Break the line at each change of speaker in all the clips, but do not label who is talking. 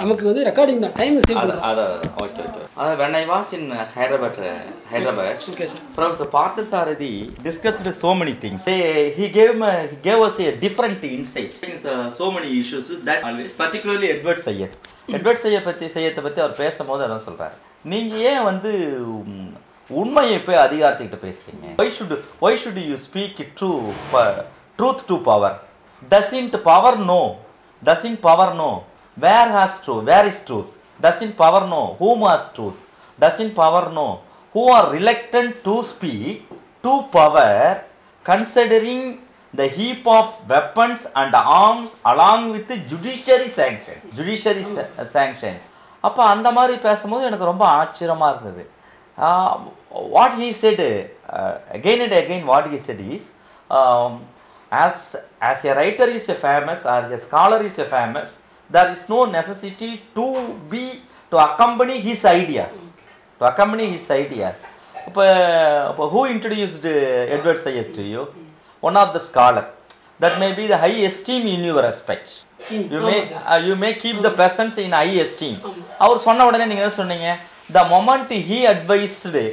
நமக்கு வந்து ரெக்கார்டிங் தான் டைம் சேவ்
அது அது ஓகே ஓகே அது when I was in Hyderabad uh, Hyderabad
okay sir
Professor Parthasarathi discussed so many things. They, he gave me, he gave us a different insight. Things, uh, so many issues is that always, particularly Edward Sayyid. Edward Sayyid பத்தி செய்யத்தை பத்தி அவர் பேசும்போது அதான் சொல்றாரு நீங்க ஏன் வந்து உண்மையை போய் அதிகாரத்துக்கிட்ட பேசுறீங்க should why should you speak true pa- truth to power doesn't power know doesn't power know where has truth where is truth doesn't power know whom has truth doesn't power know who are reluctant to speak to power considering the heap of weapons and arms along with the judiciary sanctions judiciary sa- sanctions அப்ப அந்த மாதிரி பேசும்போது எனக்கு ரொம்ப ஆச்சரியமா இருந்தது what he said again and again what he said is as as a writer is a famous or a scholar is a famous there is no necessity to be to accompany his ideas to accompany his ideas இப்போ இப்போ who introduced Edward Sayyid to you one of the scholar that may be the high esteem in your respect you may uh, you may keep the persons in high esteem அவர் சொன்ன உடனே நீங்க என்ன சொன்னீங்க the moment he advised uh,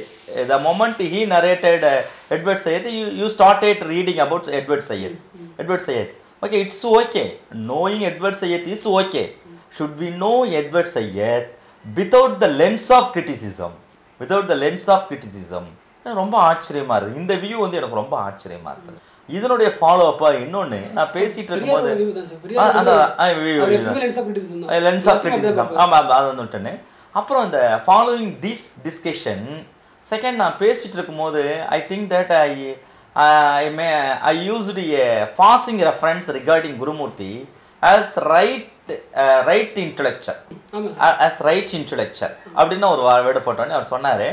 the moment he narrated uh, Edward Sayyid you, you started reading about Edward Sayyid Edward Sayyid okay it's okay. Knowing Edward Sayyid is okay. Should we know Edward Sayyid without the lens of criticism? Without the lens of criticism. எனக்கு ரொம்ப ஆச்சரியமா இருக்கு இந்த view வந்து எனக்கு ரொம்ப ஆச்சரியமா இருக்கு இதனுடைய ஃபாலோ அப்பா இன்னொன்னு நான் பேசிட்டு இருக்கும்போது. லென்ஸ் ஆஃப் கிரிட்டிசிசம் ஆமா, அது வந்துட்டேன்னு அப்புறம் இந்த ஃபாலோயிங் திஸ் டிஸ்கஷன் செகண்ட் நான் பேசிட்டு இருக்கும்போது I think that I I may I used a passing reference regarding Gurumurthy as right right intellectual
ஆமா சார்.
as right intellectual அப்படின்னு ஒரு வேர்டு போட்டோன்னே அவர் சொன்னாரு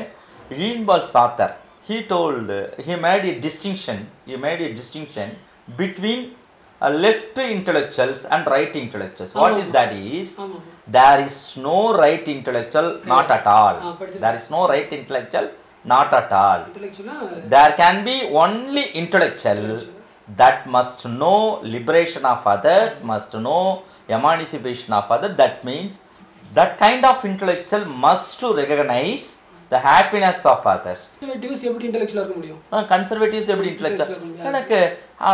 Jean Paul Sartre he told he made a distinction he made a distinction between uh, left intellectuals and right intellectuals what is that is
ஆமா sir.
there is no right intellectual not at all
ஆ, படிச்சிருக்கேன்.
there is no right intellectual not at all
Intellectual ஆ,
there can be only intellectual that must know liberation of others must know emancipation of others that means that kind of intellectual must to recognize the happiness of others
conservatives எப்படி இருக்க முடியும்?
Conservatives எப்படி intellectual எனக்கு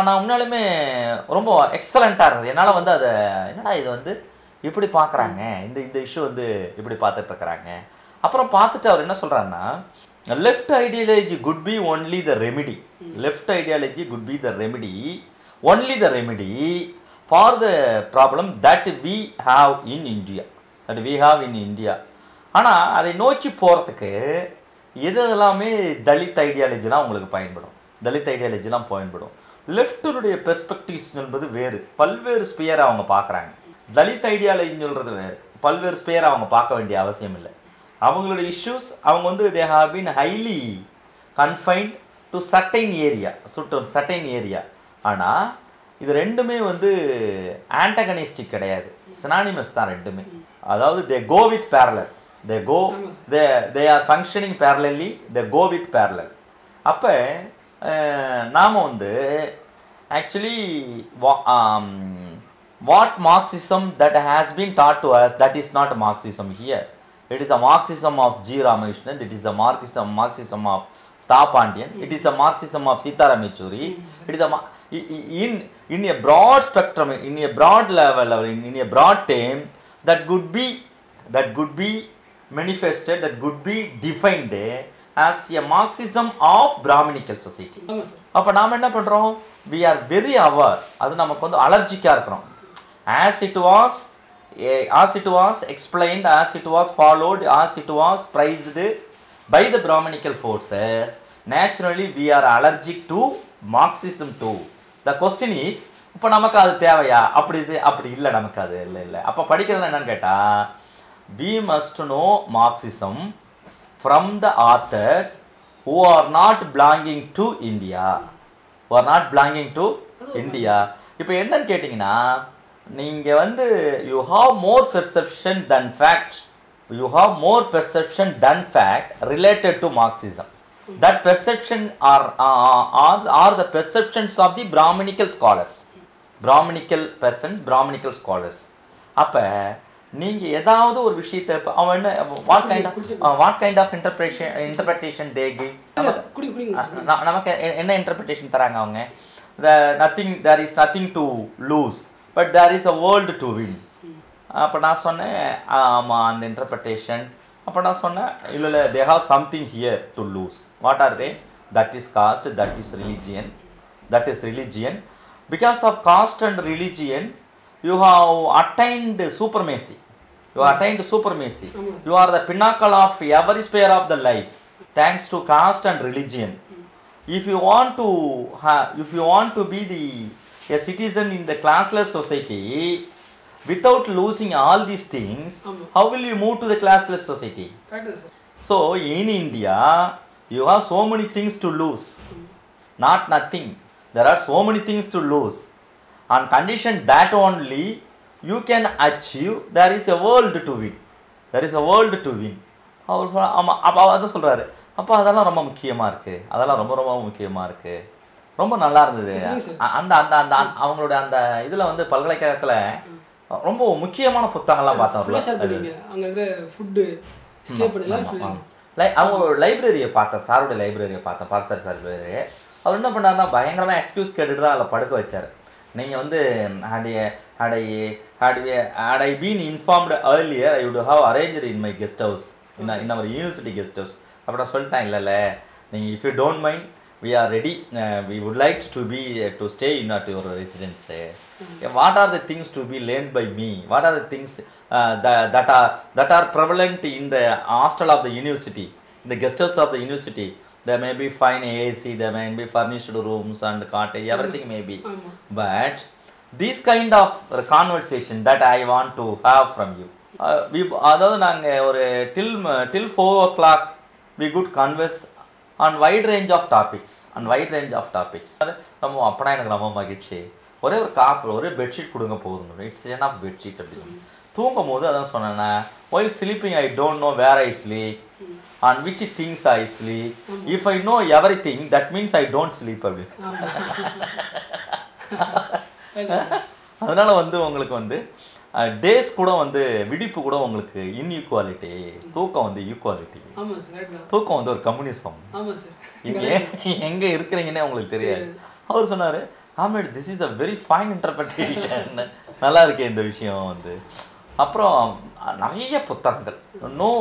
நான் உண்மையாலுமே ரொம்ப எக்ஸலண்ட்டாக இருந்தது என்னால் வந்து அதை என்னடா இது வந்து இப்படி பார்க்குறாங்க இந்த இந்த இஷ்யூ வந்து இப்படி பார்த்துட்டு இருக்கிறாங்க அப்புறம் பார்த்துட்டு அவர் என்ன left ideology could be only the remedy left ideology could be the remedy only the remedy for the problem that we have in India that we have in India ஆனா அதை நோக்கி போறதுக்கு எது எல்லாமே தலித் ஐடியாலஜிலாம் உங்களுக்கு பயன்படும். தலித் ஐடியாலஜிலாம் பயன்படும். லெஃப்டருடைய பெர்ஸ்பெக்டிவ்ஸ் என்பது வேறு. பல்வேறு ஸ்பியரை அவங்க பார்க்குறாங்க. தலித் ஐடியாலஜின்னு சொல்றது வேறு. பல்வேறு ஸ்பியரை அவங்க பார்க்க வேண்டிய அவசியம் இல்லை. அவங்களுடைய இஷ்யூஸ் அவங்க வந்து they have been highly confined to certain area சுட்டம் சட்டைன் ஏரியா ஆனால் இது ரெண்டுமே வந்து ஆன்டகனிஸ்டிக் கிடையாது. சினானிமஸ் தான் ரெண்டுமே. அதாவது they go with parallel they
go
they they are functioning parallelly they go with parallel அப்போ நாம் வந்து actually what Marxism that has been taught to us that is not Marxism here it is a Marxism of G Ramakrishnan it is a Marxism Marxism of Tha Pandian it is a Marxism of Sitaram Yechury it is a in in a broad spectrum in a broad level or in, in a broad term that could be that could be manifested that could be defined as a marxism of brahminical society
ஆமா சார்.
அப்ப நாம என்ன பண்றோம் we are very aware அது நமக்கு வந்து அலர்ஜிக்கா இருக்கிறோம் it was eh, as it was explained as it was followed as it was praised by the brahminical forces naturally we are allergic to marxism too the question is இப்ப நமக்கு அது தேவையா அப்படி இது அப்படி இல்லை நமக்கு அது இல்லை இல்லை அப்ப படிக்கிறது என்னன்னு கேட்டா we must know marxism from the authors who are not belonging to India who are not belonging to India இப்போ என்னன்னு கேட்டிங்கன்னா நீங்க வந்து you have more perception than fact you have more perception than fact related to Marxism that perception are are, are, the perceptions of the Brahminical scholars Brahminical persons Brahminical scholars அப்ப நீங்க ஏதாவது ஒரு விஷயத்தை அவன் என்ன what kind of what kind of interpretation
interpretation they
give நமக்கு என்ன interpretation தராங்க அவங்க nothing there is nothing to lose but there is a world to win அப்ப நான் சொன்னேன் ஆமா அந்த இன்டர்பிரிட்டேஷன் அப்ப நான் சொன்னேன் இல்ல இல்ல they have something here to lose what are they that is caste that is religion that is religion because of caste and religion you have attained supremacy you have attained supremacy you are the pinnacle of every sphere of the life thanks to caste and religion if you want to have if you want to be the a citizen in the classless society without losing all these things how will you move to the classless society so in india you have so many things to lose not nothing there are so many things to lose on condition that only you can achieve there is a world to win there is a world to win அவர் சொல்ல ஆமா அப்ப அவர் அதான் சொல்றாரு அப்ப அதெல்லாம் ரொம்ப முக்கியமா இருக்கு அதெல்லாம் ரொம்ப ரொம்ப முக்கியமா இருக்கு ரொம்ப நல்லா இருந்தது. அந்த அந்த அந்த அவங்களோட அந்த இதுல வந்து பல்கலைக்கழகத்துல ரொம்ப முக்கியமான புத்தகங்கள்லாம் பார்த்தோம்
அங்க இருக்கிற ஃபுட்டு ஸ்டே பண்ணலாம்
அவங்க ஒரு லைப்ரரியை பார்த்தேன் சாரோட லைப்ரரியை பார்த்தேன் பாரசார் சார் லைப்ரரி அவர் என்ன பண்ணாருன்னா பயங்கரமா எக்ஸ்கியூஸ் கேட்டுட்டு தான் அதில் படுக்க வச்சாரு. நீங்க வந்து had a- had a- had a- had I been informed earlier I would have arranged in my guest house. In in our university guest house. அப்ப நான் சொல்லிட்டேன் இல்லைல்ல நீங்க if you don't mind we are ready uh, we would like to be uh, to stay in at your residence Yeah, what are the things to be learned by me what are the things uh, that, that are that are prevalent in the hostel of the university in the guest house of the university there may be fine ac there may be furnished rooms and cottage everything may be
ஆமா
but this kind of conversation that I want to have from you uh, we அதாவது நாங்க ஒரு till till four o'clock we could converse on Wide range of topics on wide range of topics அது ரொம்ப அப்பனா எனக்கு ரொம்ப மகிழ்ச்சி ஒரே ஒரு காப்பு ஒரே பெட்ஷீட் கொடுங்க போதும் இட்ஸ் என் ஆஃப் பெட்ஷீட் அப்படின்னு தூங்கும் போது அதான் சொன்னேன்னா while sleeping I don't know where I sleep on which things I sleep if I know everything that means I don't sleep அப்படின்னு அதனால வந்து உங்களுக்கு வந்து டேஸ் கூட வந்து விடிப்பு கூட உங்களுக்கு இன்இக்வாலிட்டி தூக்கம் வந்து ஈக்குவாலிட்டி தூக்கம் வந்து ஒரு கம்யூனிசம் எங்க இருக்கிறீங்கன்னே உங்களுக்கு தெரியாது. அவர் சொன்னாரு ஆமேட் this is a very fine interpretation நல்லா இருக்கு இந்த விஷயம் வந்து. அப்புறம் நிறைய புத்தகங்கள். No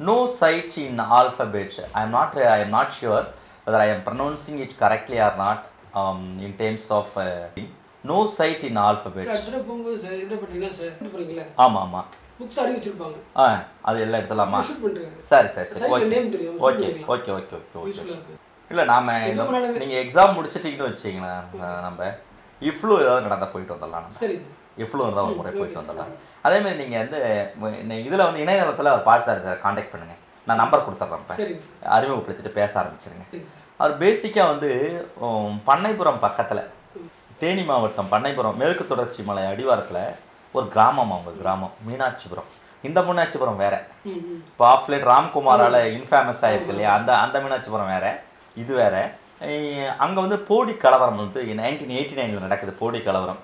no sides in alphabets I am not I am not sure whether I am pronouncing it correctly or not um, in terms of in alphabet.
Sir அடுத்த போகும்போது சார் என்ன பண்றீங்கன்னா சார் இது போறீங்களா
ஆமா ஆமா.
புக்ஸ் அடி வச்சிருப்பாங்க.
ஆ அது எல்லாம் எடுத்துலாமா சரி சரி சரி. Okay okay. Okay
okay okay
இல்ல நாம நீங்க எக்ஸாம் முடிச்சிட்டீங்கன்னு வச்சீங்களேன் நம்ம இஃப்ளூ ஏதாவது நடந்தா போயிட்டு வந்துடலாம்
சரி
இஃப்ளூ இருந்தா ஒரு முறை போயிட்டு வந்துடலாம். அதே மாதிரி நீங்க வந்து நீ- இதுல வந்து இணையதளத்துல பாட்டு சார் காண்டாக்ட் பண்ணுங்க. நான் நம்பர் கொடுத்துட்றேன் அறிமுகப்படுத்திட்டு பேச ஆரம்பிச்சிருங்க.
சரிங்க சார்
அவர் பேசிக்கா வந்து பண்ணைபுரம் பக்கத்துல தேனி மாவட்டம் பண்ணைபுரம் மேற்கு தொடர்ச்சி மலை அடிவாரத்துல ஒரு கிராமம் அவங்க கிராமம். மீனாட்சிபுரம். இந்த மீனாட்சிபுரம் வேற. இப்போ ஆஃப்லைட் ராம்குமாரால இன்ஃபேமஸ் ஆயிருக்கு இல்லையா? அந்த அந்த மீனாட்சிபுரம் வேற. இது வேற. அங்க வந்து போடி கலவரம் வந்து நைன்டீன் எயிட்டி நைன்ல நடக்குது போடி கலவரம்.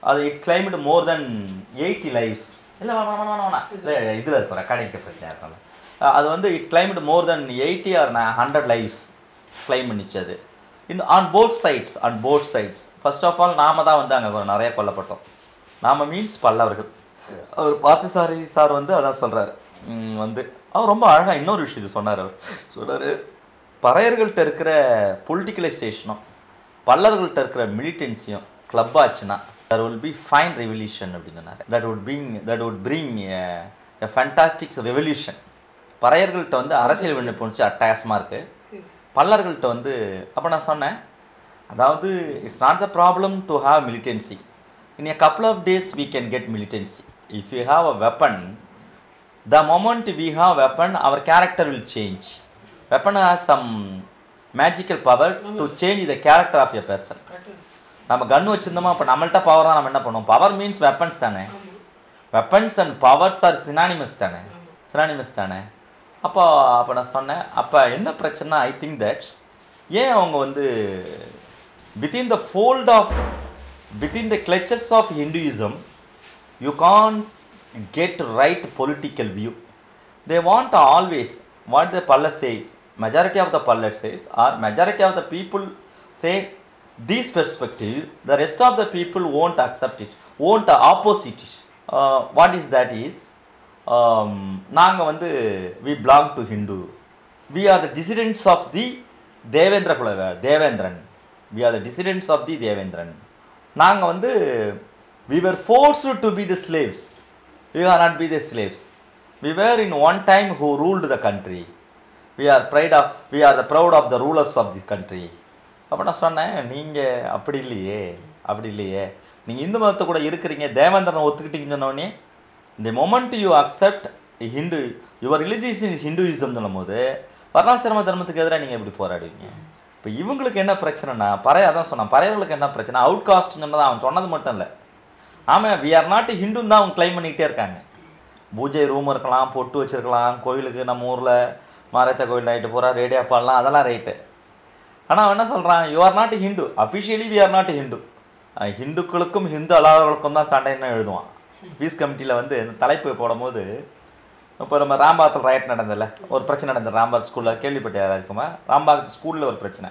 அது it claimed more than eighty lives இல்லை இல்லை இதில் இருக்கும் ரெக்கார்டிங் பிரச்சனை இருக்கும்ல அஹ் அது வந்து it claimed more than eighty or hundred lives claim பண்ணிச்சு அது. இன்னும் on both sides on both sides first of all நாம தான் வந்து அங்கே நிறைய கொல்லப்பட்டோம். நாம மீன்ஸ் பல்லவர்கள். அவர் பார்த்தசாரி சார் வந்து அதான் சொல்றாரு. உம் வந்து அவர் ரொம்ப அழகா இன்னொரு விஷயத்தை சொன்னார் அவர். சொல்றாரு பறையர்கள்ட்ட இருக்கிற பொலிட்டிக்கலைசேஷனும் பல்லர்கள்ட்ட இருக்கிற மிலிட்டன்சியும் கிளப் ஆச்சுன்னா there will be fine revolution அப்படின்னு சொன்னாரு. That would bring that would bring a fantastic revolution பறையர்கள்ட்ட வந்து அரசியல் விண்ணப்பிச்சு அட்டகாசமா இருக்கு. பல்லர்கள்ட்ட வந்து அப்ப நான் சொன்னேன் அதாவது it's not the problem to have militancy in couple of days we can get militancy if you have a weapon the moment we have weapon our character will change weapon has some magical power to change the character of a person
கரெக்டாக
நம்ம gun வச்சிருந்தோமா அப்ப நம்மள்ட்ட power தான் நம்ம என்ன பண்ணுவோம் power means weapons தானே weapons and powers are synonymous தானே சினானிமஸ் தானே அப்போ அப்போ நான் சொன்னேன் அப்போ என்ன பிரச்சனை ஐ திங்க் தட் ஏன் அவங்க வந்து within the fold of within the clutches of Hinduism you can get right political view. They want always what the Pallet says, majority of the Pallet says, or majority of the people say this perspective, the rest of the people won't accept it, won't opposite it. Uh, what is that is, நாங்கள் வந்து we belong to Hindu we are the descendants of the Devendra Kula Devendran we are the descendants of the Devendran நாங்கள் வந்து we were forced to be the slaves we are not be the slaves we were in one time who ruled the country we are pride of we are the proud of the rulers of the country அப்போ நான் சொன்னேன் நீங்கள் அப்படி இல்லையே அப்படி இல்லையே நீங்கள் இந்து மதத்தை கூட இருக்கிறீங்க தேவேந்திரனை ஒத்துக்கிட்டீங்கன்னு சொன்னோடனே the moment you accept Hindu your religious in Hinduism சொல்லும் போது வர்ணாசிரம தர்மத்துக்கு எதிராக நீங்கள் எப்படி போராடுவீங்க. இப்போ இவங்களுக்கு என்ன பிரச்சனைனா பறைய அதான் சொன்னான் பறையர்களுக்கு என்ன பிரச்சனை? அவுட் காஸ்ட் அவன் சொன்னது மட்டும் இல்லை. ஆமாம் வி ஆர் நாட் ஹிந்துன்னு தான் அவங்க கிளைம் பண்ணிக்கிட்டே இருக்காங்க. பூஜை ரூம் இருக்கலாம் பொட்டு வச்சிருக்கலாம் கோயிலுக்கு நம்ம ஊரில் மாரத்த கோயில் நைட்டு பூரா ரேடியோ பாடலாம் அதெல்லாம் ரைட்டு ஆனால் அவன் என்ன சொல்கிறான் you are not Hindu officially we are not Hindu ஹிந்துக்களுக்கும் Hindu அல்லாதவர்களுக்கும் தான் சண்டைன்னு எழுதுவான். ஃபீஸ் கமிட்டியில் வந்து இந்த தலைப்பு போடும்போது இப்போ நம்ம ராம்பாகத்தில் ரைட் நடந்ததில்ல ஒரு பிரச்சனை நடந்தது ராம்பாக் ஸ்கூலில் கேள்விப்பட்ட யாரா இருக்குமா ராம்பாக் ஸ்கூலில் ஒரு பிரச்சனை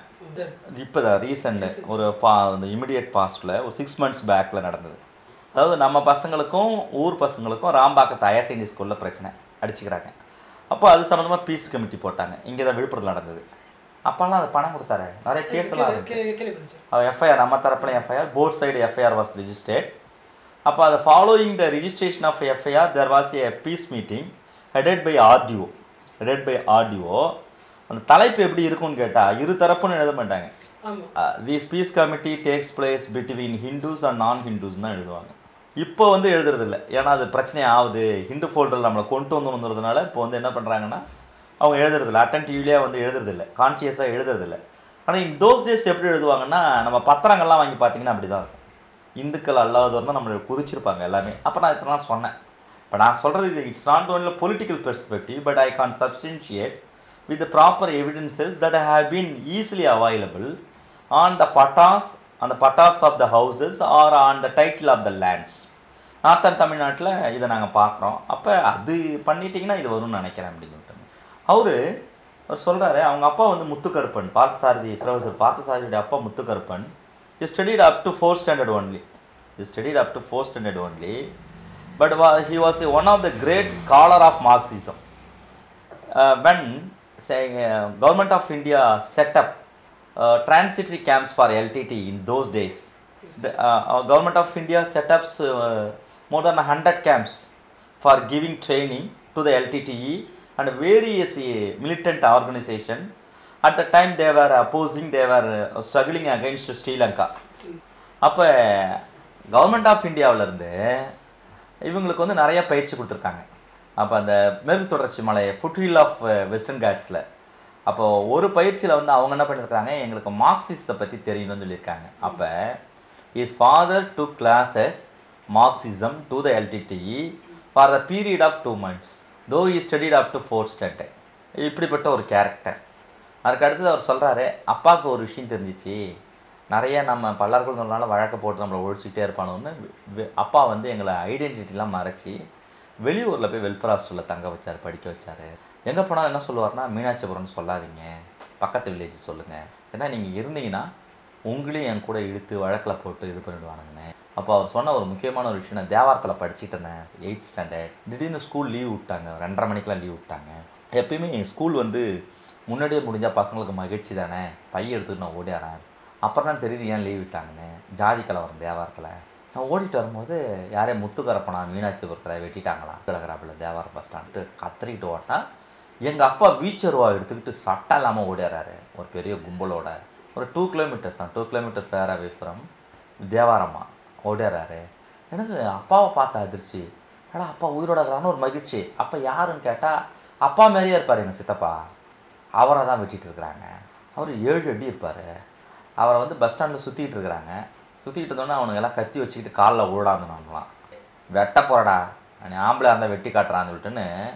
இப்போ தான் ரீசெண்ட் ஒரு பா இந்த இமிடியட் பாஸ்டில் ஒரு சிக்ஸ் மந்த்ஸ் பேக்கில் நடந்தது அதாவது நம்ம பசங்களுக்கும் ஊர் பசங்களுக்கும் ராம்பாக்கத்து ஹையர் செகண்டரி ஸ்கூலில் பிரச்சனை அடிச்சுக்கிறாங்க அப்போ அது சம்மந்தமாக பீஸ் கமிட்டி போட்டாங்க இங்கே தான் விழுப்புரத்தில் நடந்தது அப்போல்லாம் அது பணம் கொடுத்தாரு நிறைய கேஸ் எல்லாம் எஃப்ஐஆர் நம்ம தரப்புல FIR both side FIR was registered அப்போ அது following the registration of FIR there was a peace meeting headed by RDO headed by RDO அந்த தலைப்பு எப்படி இருக்கும்னு கேட்டா இரு தரப்புன்னு எழுத மாட்டாங்க. These peace committee takes place between Hindus and non Hindus தான் எழுதுவாங்க. இப்போ வந்து எழுதுறது இல்ல. ஏன்னா அது பிரச்சனை ஆகுது. ஹிந்து ஃபோல்டரில் நம்மளை கொண்டு வந்து வந்துறதுனால இப்போ வந்து என்ன பண்றாங்கன்னா அவங்க எழுதுறது இல்லை. அட்டன்டிவ்லியா வந்து எழுதுறது இல்லை. கான்சியஸாக எழுதுறது இல்லை. ஆனா இன் தோஸ் டேஸ் எப்படி எழுதுவாங்கன்னா நம்ம பத்திரங்கள்லாம் வாங்கி பார்த்தீங்கன்னா அப்படிதான் இருக்கும். இந்துக்கள் அல்லாதவர் தான் நம்மளை குறிச்சிருப்பாங்க எல்லாமே. அப்போ நான் இதெல்லாம் சொன்னேன். இப்போ நான் சொல்கிறது இது it's not only political perspective but I can substantiate with proper proper that that have been easily available on the pattas அந்த pattas of the houses are on the title of the lands northern தமிழ்நாட்டில் இதை நாங்கள் பார்க்குறோம். அப்போ அது பண்ணிட்டீங்கன்னா இது வரும்னு நினைக்கிறேன் அப்படின்னு சொல்லிட்டு அவர் அவர் சொல்கிறாரு அவங்க அப்பா வந்து முத்துக்கருப்பன் பார்த்தசாரதி ப்ரொஃபசர் பார்த்தசாரதியுடைய அப்பா Muthukaruppan. He studied up to 4 standard only he studied up to 4 standard only but he was one of the great scholar of marxism uh, when say, uh, government of India set up uh, transitory camps for LTT in those days. The uh, government of India set up uh, more than 100 camps for giving training to the LTTE and various uh, militant organization. At the time they were opposing they were struggling against Sri Lanka அப்போ government of இந்தியாவிலேருந்து இவங்களுக்கு வந்து நிறைய பயிற்சி கொடுத்துருக்காங்க. அப்போ அந்த மேற்கு தொடர்ச்சி மலை ஃபுட்ஹில் ஆஃப் வெஸ்டர்ன் காட்ஸில் அப்போ ஒரு பயிற்சியில் வந்து அவங்க என்ன பண்ணியிருக்காங்க எங்களுக்கு மார்க்சிஸத்தை பற்றி தெரியணும்னு சொல்லியிருக்காங்க. அப்போ his father to classes Marxism to the LTTE for the period of two months though he studied up to fourth standard இப்படிப்பட்ட ஒரு கேரக்டர் அதுக்கு அடுத்தது அவர் சொல்கிறாரு அப்பாவுக்கு ஒரு விஷயம் தெரிஞ்சிச்சு. நிறைய நம்ம பல்லார்கள் சொன்னால வழக்க போட்டு நம்மளை ஒழிச்சுக்கிட்டே இருப்பானோன்னு அப்பா வந்து எங்களை ஐடென்டிட்டிலாம் மறைச்சி வெளியூரில் போய் வெல்ஃபேர் ஹாஸ்டலில் தங்க வச்சார் படிக்க வச்சார். எங்கே போனாலும் என்ன சொல்லுவாருன்னா மீனாட்சிபுரம்னு சொல்லாதீங்க. பக்கத்து வில்லேஜ் சொல்லுங்கள் ஏன்னா நீங்கள் இருந்தீங்கன்னா உங்களையும் என் கூட இழுத்து வழக்கில் போட்டு இது பண்ணிடுவானுங்கண்ணே அப்போ அவர் சொன்ன ஒரு முக்கியமான ஒரு விஷயம் நான் தேவாரத்தில் படிச்சுட்டு இருந்தேன் எயிட் ஸ்டாண்டர்ட் திடீர்னு ஸ்கூல் லீவ் விட்டாங்க. ரெண்டரை மணிக்கெலாம் லீவ் விட்டாங்க. எப்பயுமே ஸ்கூல் வந்து முன்னாடியே முடிஞ்சால் பசங்களுக்கு மகிழ்ச்சி தானே? பைய எடுத்துட்டு நான் ஓடிடுறேன் அப்புறம் தான் தெரியுது ஏன் லீவ் விட்டாங்கன்னு. ஜாதி கலவரம் தேவாரத்தில். நான் ஓடிட்டு வரும்போது யாரே முத்துக்கரப்பனா மீனாட்சிபுரத்தில் வெட்டிட்டாங்களாம் கிடக்குறாப்புல தேவாரம் பஸ் ஸ்டாண்டு கத்திரிக்கிட்டு ஓட்டான். எங்கள் அப்பா வீச்சருவா எடுத்துக்கிட்டு சட்டம் இல்லாமல் ஓடிடுறாரு ஒரு பெரிய கும்பலோட. ஒரு டூ கிலோமீட்டர்ஸ் தான். Two kilometre far away from தேவாரம்மா ஓடிடுறாரு எனக்கு அப்பாவை பார்த்த அதிர்ச்சி. ஏன்னா அப்பா உயிரோட இருக்கிறான்னு ஒரு மகிழ்ச்சி. அப்போ யாருன்னு கேட்டால் அப்பா மாதிரியே இருப்பார் எங்கள் சித்தப்பா. அவரை தான் வெட்டிட்டு இருக்கிறாங்க. அவர் ஏழு அடி இருப்பார். அவரை வந்து பஸ் ஸ்டாண்டில் சுற்றிட்டு இருக்கிறாங்க. சுற்றிட்டு இருந்தோன்னே அவனுங்க எல்லாம் கத்தி வச்சுக்கிட்டு காலில் ஓடாந்துனாங்களாம் வெட்ட போறடா. நீ ஆம்பளை இருந்தால் வெட்டி காட்டுறான்னு சொல்லிட்டுன்னு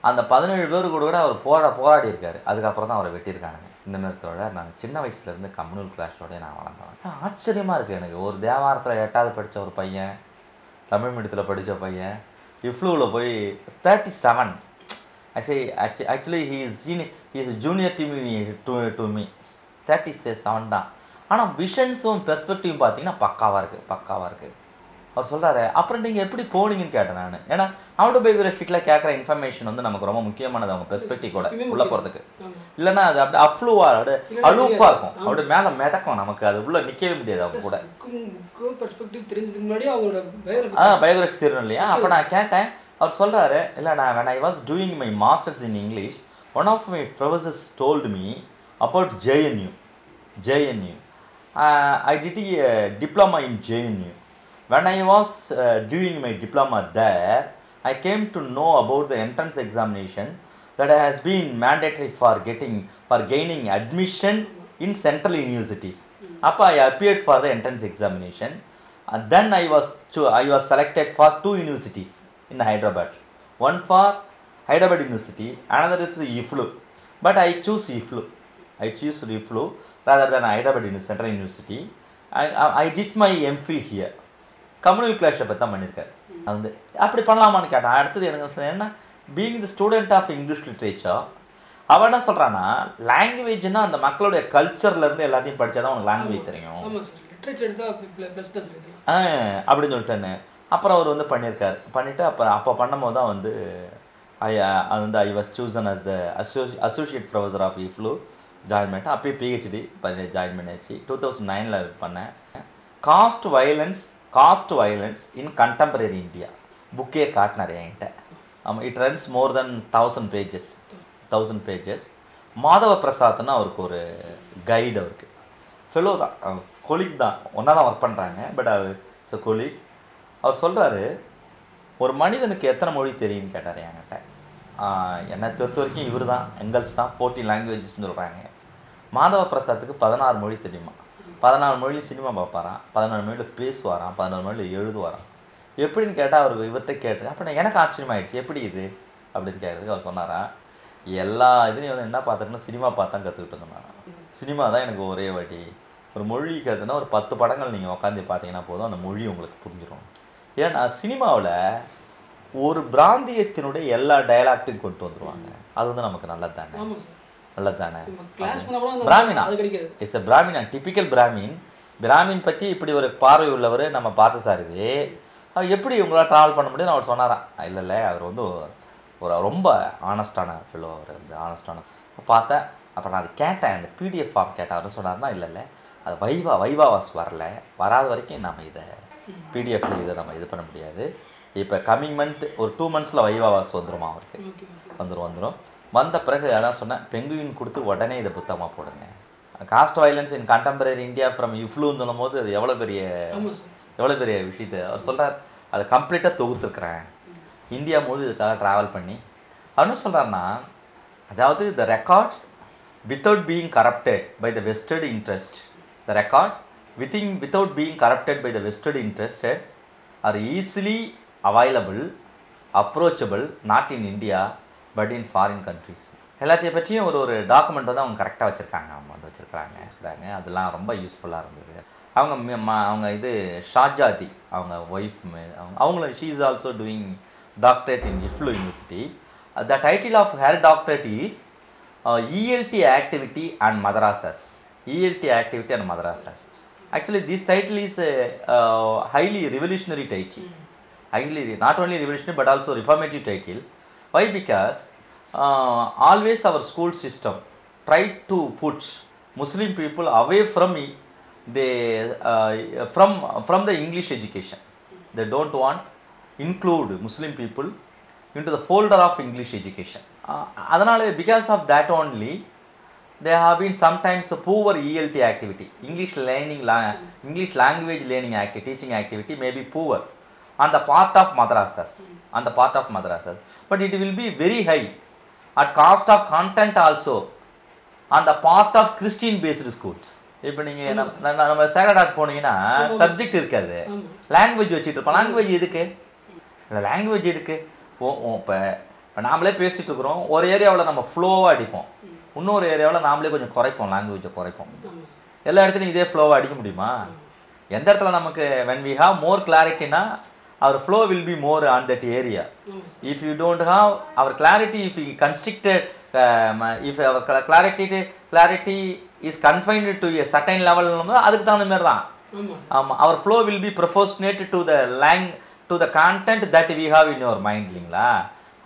அந்த பதினேழு பேர் கூட கூட அவர் போரா போராடி இருக்காரு. அதுக்கப்புறம் தான் அவரை வெட்டியிருக்கானுங்க. இந்த மாதிரி நான் சின்ன வயசுலேருந்து கம்யூனல் கிளாஸோடய நான் வளர்ந்தவன். ஆச்சரியமா இருக்குது எனக்கு. ஒரு தேவாரத்தில் எட்டாவது படித்த ஒரு பையன் தமிழ் மீடியத்தில் படித்த பையன் இஃப்ளூவில் போய் thirty seven I say actu- actually he is senior, he is junior me to, to me thirty seven தான் ஆனால் விஷன்ஸும் பெர்ஸ்பெக்டிவும் பார்த்தீங்கன்னா பக்காவாக இருக்குது பக்காவாக இருக்குது அவர் சொல்றாரு அப்புறம் நீங்கள் எப்படி போனீங்கன்னு கேட்டேன் நான் ஏன்னா ஆட்டோபயோகிராஃபிக்கில் கேட்குற இன்ஃபர்மேஷன் வந்து நமக்கு ரொம்ப முக்கியமானது அவங்க பெர்ஸ்பெக்டிவ் கூட உள்ள. போகிறதுக்கு. இல்லைன்னா அது அப்படியே அஃப்ளூவா அப்படியே அலூஃபாக. இருக்கும். அப்படியே மேலே மிதக்கும் நமக்கு அது உள்ள நிற்கவே முடியாது அவங்க கூட
பெர்ஸ்பெக்டிவ் தெரிஞ்சதுக்கு முன்னாடி அவங்களோட பயோகிராஃபி
பயோகிராஃபி தெரியும் இல்லையா அப்போ நான் கேட்டேன் அவர் சொல்றாரு இல்லை நான் when I was doing my masters in English one of my professors told me about JNU JNU uh, I did a diploma in JNU when I was uh, doing my diploma there I came to know about the entrance examination that has been mandatory for getting for gaining admission in central universities அப்போ I appeared for the entrance examination and then I was to, I was selected for two universities in Hyderabad. One for Hyderabad University, another is IFLU. But I choose IFLU. I choose IFLU rather than Hyderabad Central University. I, I, I did my MPhil here. Communal கிளாஷை பற்றி தான் பண்ணியிருக்காரு அது வந்து அப்படி பண்ணலாமான்னு கேட்டேன் அடுத்தது எனக்கு என்ன being the student of English literature அவன் என்ன சொல்றான்னா லாங்குவேஜ்னா அந்த மக்களுடைய கல்ச்சர்ல இருந்து எல்லாத்தையும் படிச்சாதான் உனக்கு லாங்குவேஜ் தெரியும்
தான்
அப்படின்னு சொல்லிட்டேன்னு அப்புறம் அவர் வந்து பண்ணியிருக்காரு பண்ணிவிட்டு அப்புறம் அப்போ பண்ணும்போது தான் வந்து ஐ அது வந்து I was chosen as the associate associate professor of EFLU join பண்ணிட்டு அப்பயே பிஹெச்டி ஜாயின் பண்ணியாச்சு. டூ தௌசண்ட் நைனில் பண்ணேன். Caste violence caste violence in contemporary India புக்கே காட்டினார் என்கிட்ட. ஆமாம் it runs more than thousand pages thousand pages Madhava பிரசாத்னு அவருக்கு ஒரு கைடு அவருக்கு. ஃபெலோ தான். கொலிக் தான். ஒன்றா தான் ஒர்க் பண்ணுறாங்க பட் அவர் இஸ் அ கொலிக் அவர் சொல்கிறாரு ஒரு மனிதனுக்கு எத்தனை மொழி தெரியும்னு கேட்டார் என்கிட்ட. என்னை பொறுத்த வரைக்கும் இவர் தான் எங்கல்ஸ் தான் போட்டி லாங்குவேஜஸ்னு சொல்கிறாங்க மாதவ பிரசாத்துக்கு பதினாறு மொழி தெரியுமா? பதினாறு மொழி சினிமா பார்ப்பாராம் பதினாறு மொழியில் பேசுவாராம் பதினாறு மொழியில் எழுதுவாராம். எப்படின்னு கேட்டால் அவர் இவர்கிட்ட கேட்டு அப்போ எனக்கு ஆச்சரியமாயிடுச்சு எப்படி இது? அப்படின்னு கேட்டதுக்கு அவர் சொன்னாரா எல்லா இதுலையும் வந்து என்ன பார்த்துட்டுனா சினிமா பார்த்து தான் கற்றுக்கிட்டு சொன்னாராம் சினிமா தான் எனக்கு ஒரே வாட்டி. ஒரு மொழி கற்றுனா ஒரு பத்து படங்கள் நீங்கள் உட்காந்து பார்த்தீங்கன்னா போதும் அந்த மொழி உங்களுக்கு புரிஞ்சிடும் ஏன்னா சினிமாவில் ஒரு பிராந்தியத்தினுடைய எல்லா டயலாக்டையும் கொண்டு வந்துருவாங்க. அது வந்து நமக்கு நல்லது தானே நல்லது தானே பிராமினா. Is a Brahmin typical Brahmin Brahmin பற்றி இப்படி ஒரு பார்வை உள்ளவர் நம்ம பார்த்து சாருது அவர் எப்படி உங்களால் ட்ராவல் பண்ண முடியும் அவர் சொன்னாராம். இல்லை இல்லை. அவர் வந்து ஒரு ரொம்ப ஆனஸ்டான ஃபில்லோ அவர் வந்து ஆனஸ்டான பார்த்தேன். அப்புறம் நான் அது கேட்டேன். அந்த பிடிஎஃப் ஃபார்ம் கேட்டேன் அவர் சொன்னார்னா இல்லை இல்லை. அது வைவா வைவா வாஸ் வரல. வராத வரைக்கும் நம்ம இதை பிடிஎஃப் இதை நம்ம இது பண்ண முடியாது. இப்போ கம்மிங் மந்த் ஒரு டூ மந்த்ஸில் வைவா வாஸ் வந்துருமா அவருக்கு? வந்துரும் வந்துரும். வந்த பிறகு அதான் சொன்னேன் பெங்குயின் கொடுத்து உடனே இதை புத்தகமாக போடுங்க. Caste violence in contemporary India from இஃப்ளூன்னு சொல்லும் போது அது எவ்வளோ பெரிய எவ்வளோ பெரிய விஷயத்தை அவர் சொல்றார். அதை கம்ப்ளீட்டாக தொகுத்துருக்குறேன். இந்தியா முழு இதுக்காக ட்ராவல் பண்ணி. அவர் என்ன சொல்றாருன்னா அதாவது the records without being corrupted by the vested interest the records within without being corrupted by the vested interested are easily available approachable not in India but in foreign countries எல்லாத்தையும் பற்றியும் ஒரு ஒரு document வந்து அவங்க கரெக்டாக வச்சுருக்காங்க. அவங்க வந்து வச்சுருக்காங்க அதெல்லாம் ரொம்ப யூஸ்ஃபுல்லாக இருந்தது. அவங்க ம- அவங்க இது ஷாஜாதி அவங்க ஒய்ஃப் அவங்க அவங்களும் she is also doing doctorate in EFLU university the title of her doctorate is ELT activity and madrasas ELT activity and madrasas Actually, this title is a uh, highly revolutionary title. Mm. Highly, not only revolutionary but also reformative title. Why? Because uh, always our school system tried to put Muslim people away from the uh, from from the English education. They don't want include Muslim people into the folder of English education. Uh, because of that only there have been sometimes a poor ELT activity. English learning, la- English language learning activity, teaching activity may be poor on the part of madrasas, on the part of madrasas. But it will be very high at cost of content also on the part of Christian based schools. இப்போ நீங்க நம்ம- Sacred Heart போனீங்கன்னா subject இருக்காது language வச்சுட்டு இருப்போம் language எதுக்கு இல்லை language எதுக்கு ஓ ஓ இப்போ இப்போ நாமளே பேசிட்டு இருக்கிறோம் ஒரு ஏரியாவில் நம்ம ஃப்ளோவாக அடிப்போம் இன்னொரு ஏரியாவில் நாமளே கொஞ்சம் குறைப்போம் லாங்குவேஜை குறைப்போம் எல்லா இடத்துலையும் இதே ஃப்ளோவாக அடிக்க முடியுமா எந்த இடத்துல நமக்கு when we have more கிளாரிட்டினா our flow will be more on that area
ஆமா
if you don't have our clarity if we constricted um, if our cla- clarity clarity is confined to a certain level அதுக்கு தகுந்த மாதிரி தான்
ஆமா
ஆமா our flow will be proportionate to the lang to the content that we have in your mind இல்லைங்களா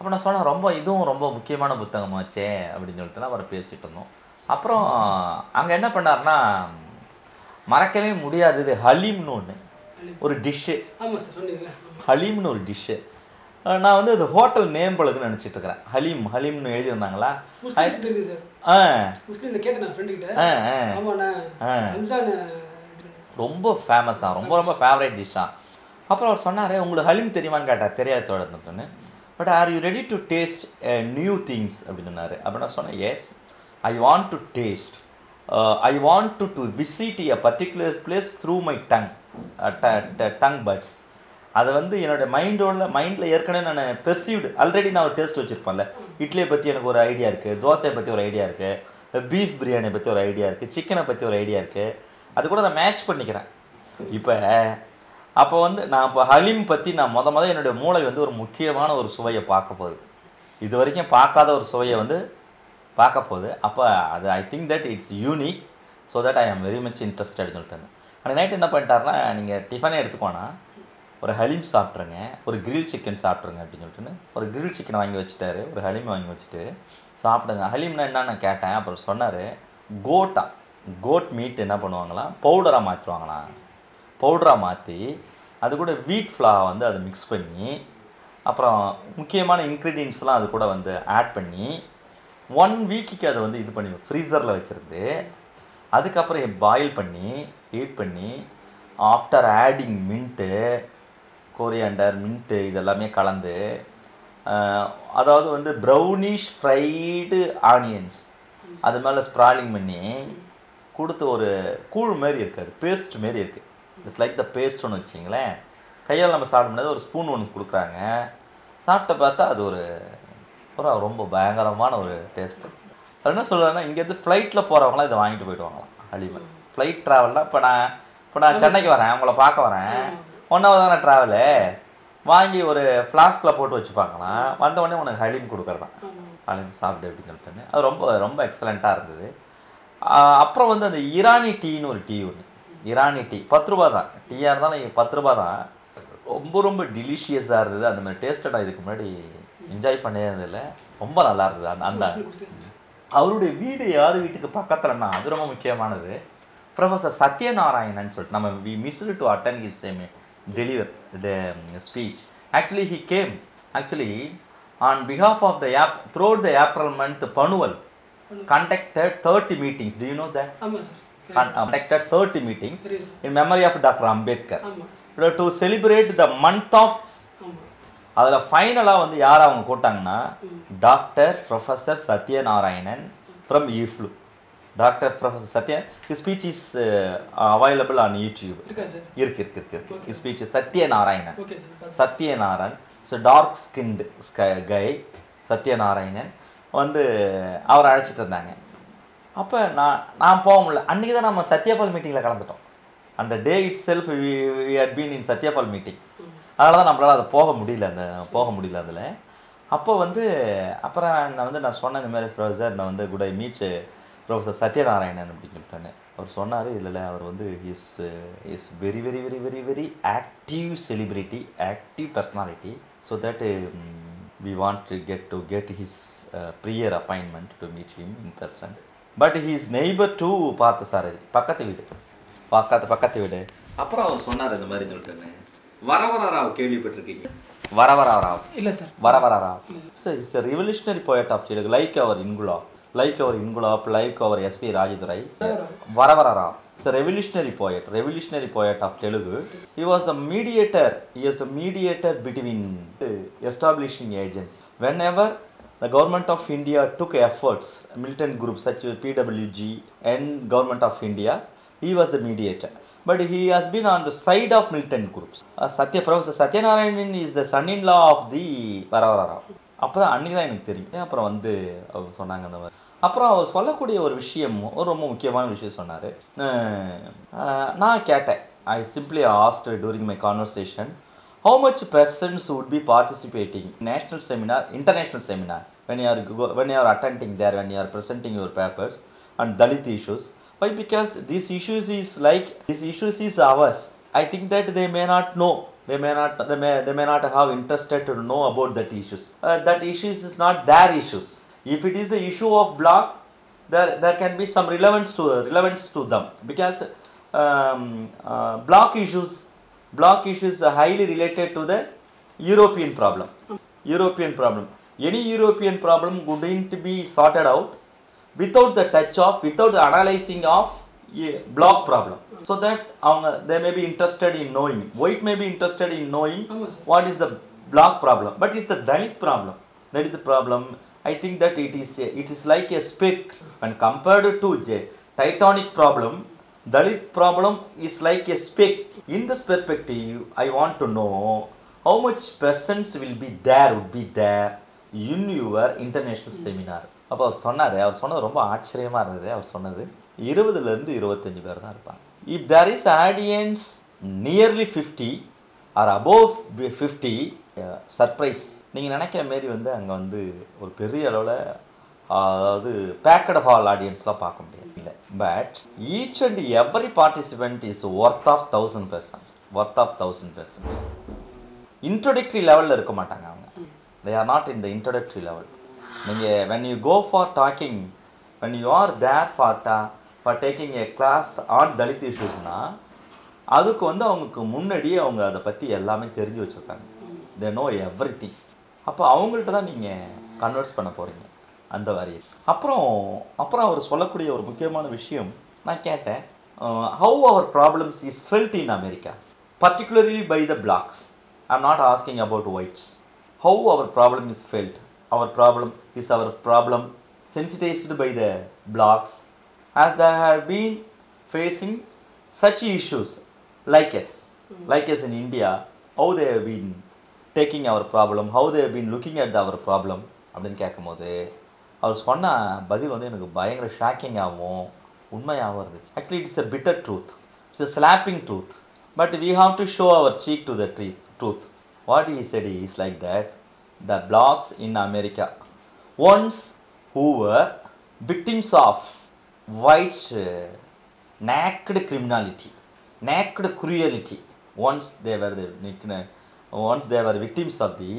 அப்போ நான் சொன்னேன் ரொம்ப இதுவும் ரொம்ப முக்கியமான புத்தகமாச்சே அப்படின்னு சொல்லிட்டு அவர் பேசிட்டு இருந்தோம். அப்புறம் அங்க என்ன பண்ணாருன்னா மறக்கவே முடியாதது ஹலீம்னு ஒண்ணு. ஒரு டிஷ்ஷு ஹலீம்னு ஒரு டிஷ்ஷு நான் வந்து அது ஹோட்டல் நேம் பழகுன்னு நினச்சிட்டு இருக்கிறேன். ஹலீம் ஹலீம்னு எழுதியிருந்தாங்களா. ரொம்ப ஃபேமஸாக ரொம்ப ரொம்ப ஃபேவரட் டிஷ்ஷா அப்புறம் அவர் சொன்னார் உங்களுக்கு ஹலீம் தெரியுமான்னு கேட்டார் தெரியாது தோழர்னு but are you ready to taste new things அப்படின்னு சொன்னார் அப்போ நான் சொன்னேன் yes I want to taste I want to to visit a particular place through my tongue tongue buds அதை வந்து என்னோட மைண்டோட மைண்டில் ஏற்கனவே நான் பெர்சீவ்டு ஆல்ரெடி நான் ஒரு டேஸ்ட் வச்சுருப்பேன்ல. இட்லியை பற்றி எனக்கு ஒரு ஐடியா இருக்குது தோசையை பற்றி ஒரு ஐடியா இருக்குது பீஃப் பிரியாணியை பற்றி ஒரு ஐடியா இருக்குது சிக்கனை பற்றி ஒரு ஐடியா இருக்குது அது கூட நான் மேட்ச் பண்ணிக்கிறேன். இப்போ அப்போ வந்து நான் இப்போ ஹலீம் பற்றி நான் மொத மொதல் என்னுடைய மூளை வந்து ஒரு முக்கியமான ஒரு சுவையை பார்க்க போகுது. இது வரைக்கும் பார்க்காத ஒரு சுவையை வந்து பார்க்க போகுது. அப்போ அது I think that it's unique so that I am very much இன்ட்ரெஸ்டட்னு சொல்லிட்டு அன்றைக்கி நைட் என்ன பண்ணிட்டாருன்னா நீங்கள் டிஃபனே எடுத்துக்கோனா ஒரு ஹலீம் சாப்பிட்ருங்க ஒரு கிரில் சிக்கன் சாப்பிட்ருங்க அப்படின்னு சொல்லிட்டுன்னு ஒரு கிரில் சிக்கன் வாங்கி வச்சுட்டாரு. ஒரு ஹலீம் வாங்கி வச்சுட்டு சாப்பிடுங்க. ஹலீம்னா என்னன்னு கேட்டேன். அப்புறம் சொன்னார் கோட்டா கோட் மீட் என்ன பண்ணுவாங்களாம் பவுடராக மாற்றுவாங்களாம் பவுடராக மாற்றி அது கூட வீட் ஃப்ளா வந்து அதை மிக்ஸ் பண்ணி அப்புறம் முக்கியமான இன்க்ரீடியன்ஸ்லாம் அது கூட வந்து ஆட் பண்ணி ஒன் வீக்குக்கு அதை வந்து இது பண்ணி ஃப்ரீசரில் வச்சுருந்து அதுக்கப்புறம் பாயில் பண்ணி ஹீட் பண்ணி after adding mint coriander mint இதெல்லாமே கலந்து அதாவது வந்து ப்ரௌனிஷ் ஃப்ரைடு ஆனியன்ஸ் அது மேலே ஸ்ப்ராலிங் பண்ணி கொடுத்து ஒரு கூழ் மாரி இருக்காது பேஸ்ட் மாரி இருக்குது இட்ஸ் லைக் த பேஸ்ட் ஒன்று வச்சிங்களேன் கையால் நம்ம சாப்பிட முடியாது ஒரு ஸ்பூன் ஒன்று கொடுக்குறாங்க. சாப்பிட்ட பார்த்தா அது ஒரு ஒரு ரொம்ப பயங்கரமான ஒரு டேஸ்ட்டு அது என்ன சொல்கிறேன்னா இங்கேருந்து ஃப்ளைட்டில் போகிறவங்களாம் இதை வாங்கிட்டு போயிடுவாங்களாம் அலிமன் ஃப்ளைட் ட்ராவலில் இப்போ நான் இப்போ நான் சென்னைக்கு வரேன் உங்களை பார்க்க வரேன். ஒன் ஹவர் தானே ட்ராவலு வாங்கி ஒரு ஃப்ளாஸ்கில் போட்டு வச்சுப்பாங்களாம். வந்த உடனே உனக்கு ஹலீம் கொடுக்குறதான்
ஆமா
ஹலீம் சாப்பிடு அப்படின்னு சொல்லிட்டு அது ரொம்ப ரொம்ப எக்ஸலண்ட்டாக இருந்தது. அப்புறம் வந்து அந்த ஈரானி டீன்னு ஒரு டீ ஒன்று இரானி டீ. பத்து ரூபா தான். டீயாக இருந்தாலும் பத்து ரூபா தான். ரொம்ப ரொம்ப டிலிஷியஸாக இருந்தது. அந்த மாதிரி டேஸ்ட்டை நான் இதுக்கு முன்னாடி என்ஜாய் பண்ணே இருந்ததில்ல ரொம்ப நல்லா இருந்தது. அந்த அந்த அவருடைய வீடு யார் வீட்டுக்கு பக்கத்துலன்னா அது ரொம்ப முக்கியமானது. ப்ரொஃபஸர் சத்யநாராயணன் சொல்லிட்டு நம்ம we miss to attend his deliver speech actually he came actually on behalf of the of throughout the April month Panuval conducted 30 meetings. Do you know that?
ஆமா sir
Con- conducted 30 meetings in memory of dr ambedkar. celebrate the month of
ஆமா.
அதுல ஃபைனலா வந்து யார் அவங்க கூட்டாங்கன்னா. Doctor professor Satyanarayanan from EFLU doctor professor Satya speech is available on YouTube
இருக்கா
இருக்கு இருக்கு இருக்கு
speech Satyanarayanan.
Satyanarayan so dark skinned guy Satyanarayanan வந்து அவர் அழைச்சிட்டு இருந்தாங்க. அப்போ நான் நான் போக முடியல. அன்றைக்கி தான் நம்ம சத்யபால் மீட்டிங்கில் கலந்துட்டோம். அந்த day itself had been in Satyapal
meeting
அதனால தான் நம்மளால் அதை போக முடியல அந்த போக முடியல அதில். அப்போ வந்து அப்புறம் நான் வந்து நான் சொன்னேன் இந்த மாதிரி ப்ரொஃபஸர் நான் வந்து could I meet professor Satyanarayanan அப்படின்னு சொல்லிட்டேன் அவர் சொன்னார் இதில் அவர் வந்து is is very very very very very active celebrity active personality so that we want to get to get his prior appointment to meet him in person but he's neighbour to Partha Sarathy பக்கத்து வீடு பக்கத்து பக்கத்து வீடு அப்புறம் அவர் சொன்னார் இந்த மாதிரி சொல்லிட்டு வரவர ராவ் கேள்விப்பட்டிருக்கீங்க வரவர ராவ்
இல்ல sir
Varavara Rao sir it's a revolutionary poet of Telugu like our Ingulop like our Ingulop like our SP Rajadurai Varavara Rao it's a revolutionary poet revolutionary poet of Telugu he was the mediator he is a mediator between uh, establishing agents whenever the government of India took efforts militant groups such as PWG and government of India he was the mediator but he has been on the side of militant groups uh, Satya Professor Satyanarayanan is the son-in-law of the வரவர ராவ் அப்பதான் அன்னைக்கு தான் எனக்கு தெரியும் அப்புறம் வந்து அவர் சொன்னாங்க அந்த மாதிரி அப்புறம் அவர் சொல்லக்கூடிய ஒரு விஷயம் ஒரு ரொம்ப முக்கியமான விஷயம் சொன்னார் நான் கேட்டேன் I simply asked during my conversation how much persons would be participating? In national seminar international seminar. When you are when you are attending there when you are presenting your papers on dalit issues. Why? Because these issues is like these issues is ours. I think that they may not know. They may not they may, they may not have interested to know about that issues. Uh, that issues is not their issues. If it is the issue of block there there can be some relevance to relevance to them. Because um, uh, block issues block issues are highly related to the European problem. European problem. Any European problem wouldn't be sorted out without the touch of, without the analyzing of a block problem. So that they may be interested in knowing. White may be interested in knowing what is the block problem. But it's the Dalit problem. That is the problem. I think that it is a, it is like a speck when compared to the Titanic problem. Dalit problem is like a speck. In this perspective i want to know how much persons will be there would be there in your international seminar. அப்போ அவர் சொன்னார் அவர் சொன்னது ரொம்ப ஆச்சரியமாக இருந்தது அவர் சொன்னது இருபதுலேருந்து இருபத்தஞ்சு பேர் தான் இருப்பாங்க. If there is audience nearly fifty or above fifty surprise நீங்கள் நினைக்கிற மாரி வந்து அங்கே வந்து ஒரு பெரிய அளவில் அதாவது பேக்கட் ஹால் ஆடியன்ஸ்லாம் பார்க்க முடியாது இல்லை. But each and every participant is worth of thousand persons worth of thousand persons introductory லெவலில் இருக்க மாட்டாங்க அவங்க. They are not in the introductory level நீங்கள் when you go for talking when you are there for டா for taking a class on Dalit இஷ்யூஸ்னா அதுக்கு வந்து அவங்களுக்கு முன்னாடியே அவங்க அதை பற்றி எல்லாமே தெரிஞ்சு வச்சுருக்காங்க. தே நோ எவ்ரி திங் அப்போ அவங்கள்ட்ட தான் நீங்கள் கன்வெர்ட்ஸ் பண்ண போகிறீங்க அந்த வரியை அப்புறம் அப்புறம் அவர் சொல்லக்கூடிய ஒரு முக்கியமான விஷயம் நான் கேட்டேன் how our problems is felt in America particularly by the blacks I am not asking about whites how our problem is felt our problem is our problem sensitized by the blocks as they have been facing such issues like us like us in india how they have been taking our problem how they have been looking at our problem அப்படின்னு கேட்கும்போது அவர் சொன்ன பதில் வந்து எனக்கு பயங்கர ஷாக்கிங்காகவும் உண்மையாகவும் இருந்துச்சு actually it's a bitter truth it's a slapping truth but we have to show our cheek to the truth what he said is like that the blacks in America once who were victims of whites uh, naked criminality, naked cruelty. Once they were the nickna- once they were victims of the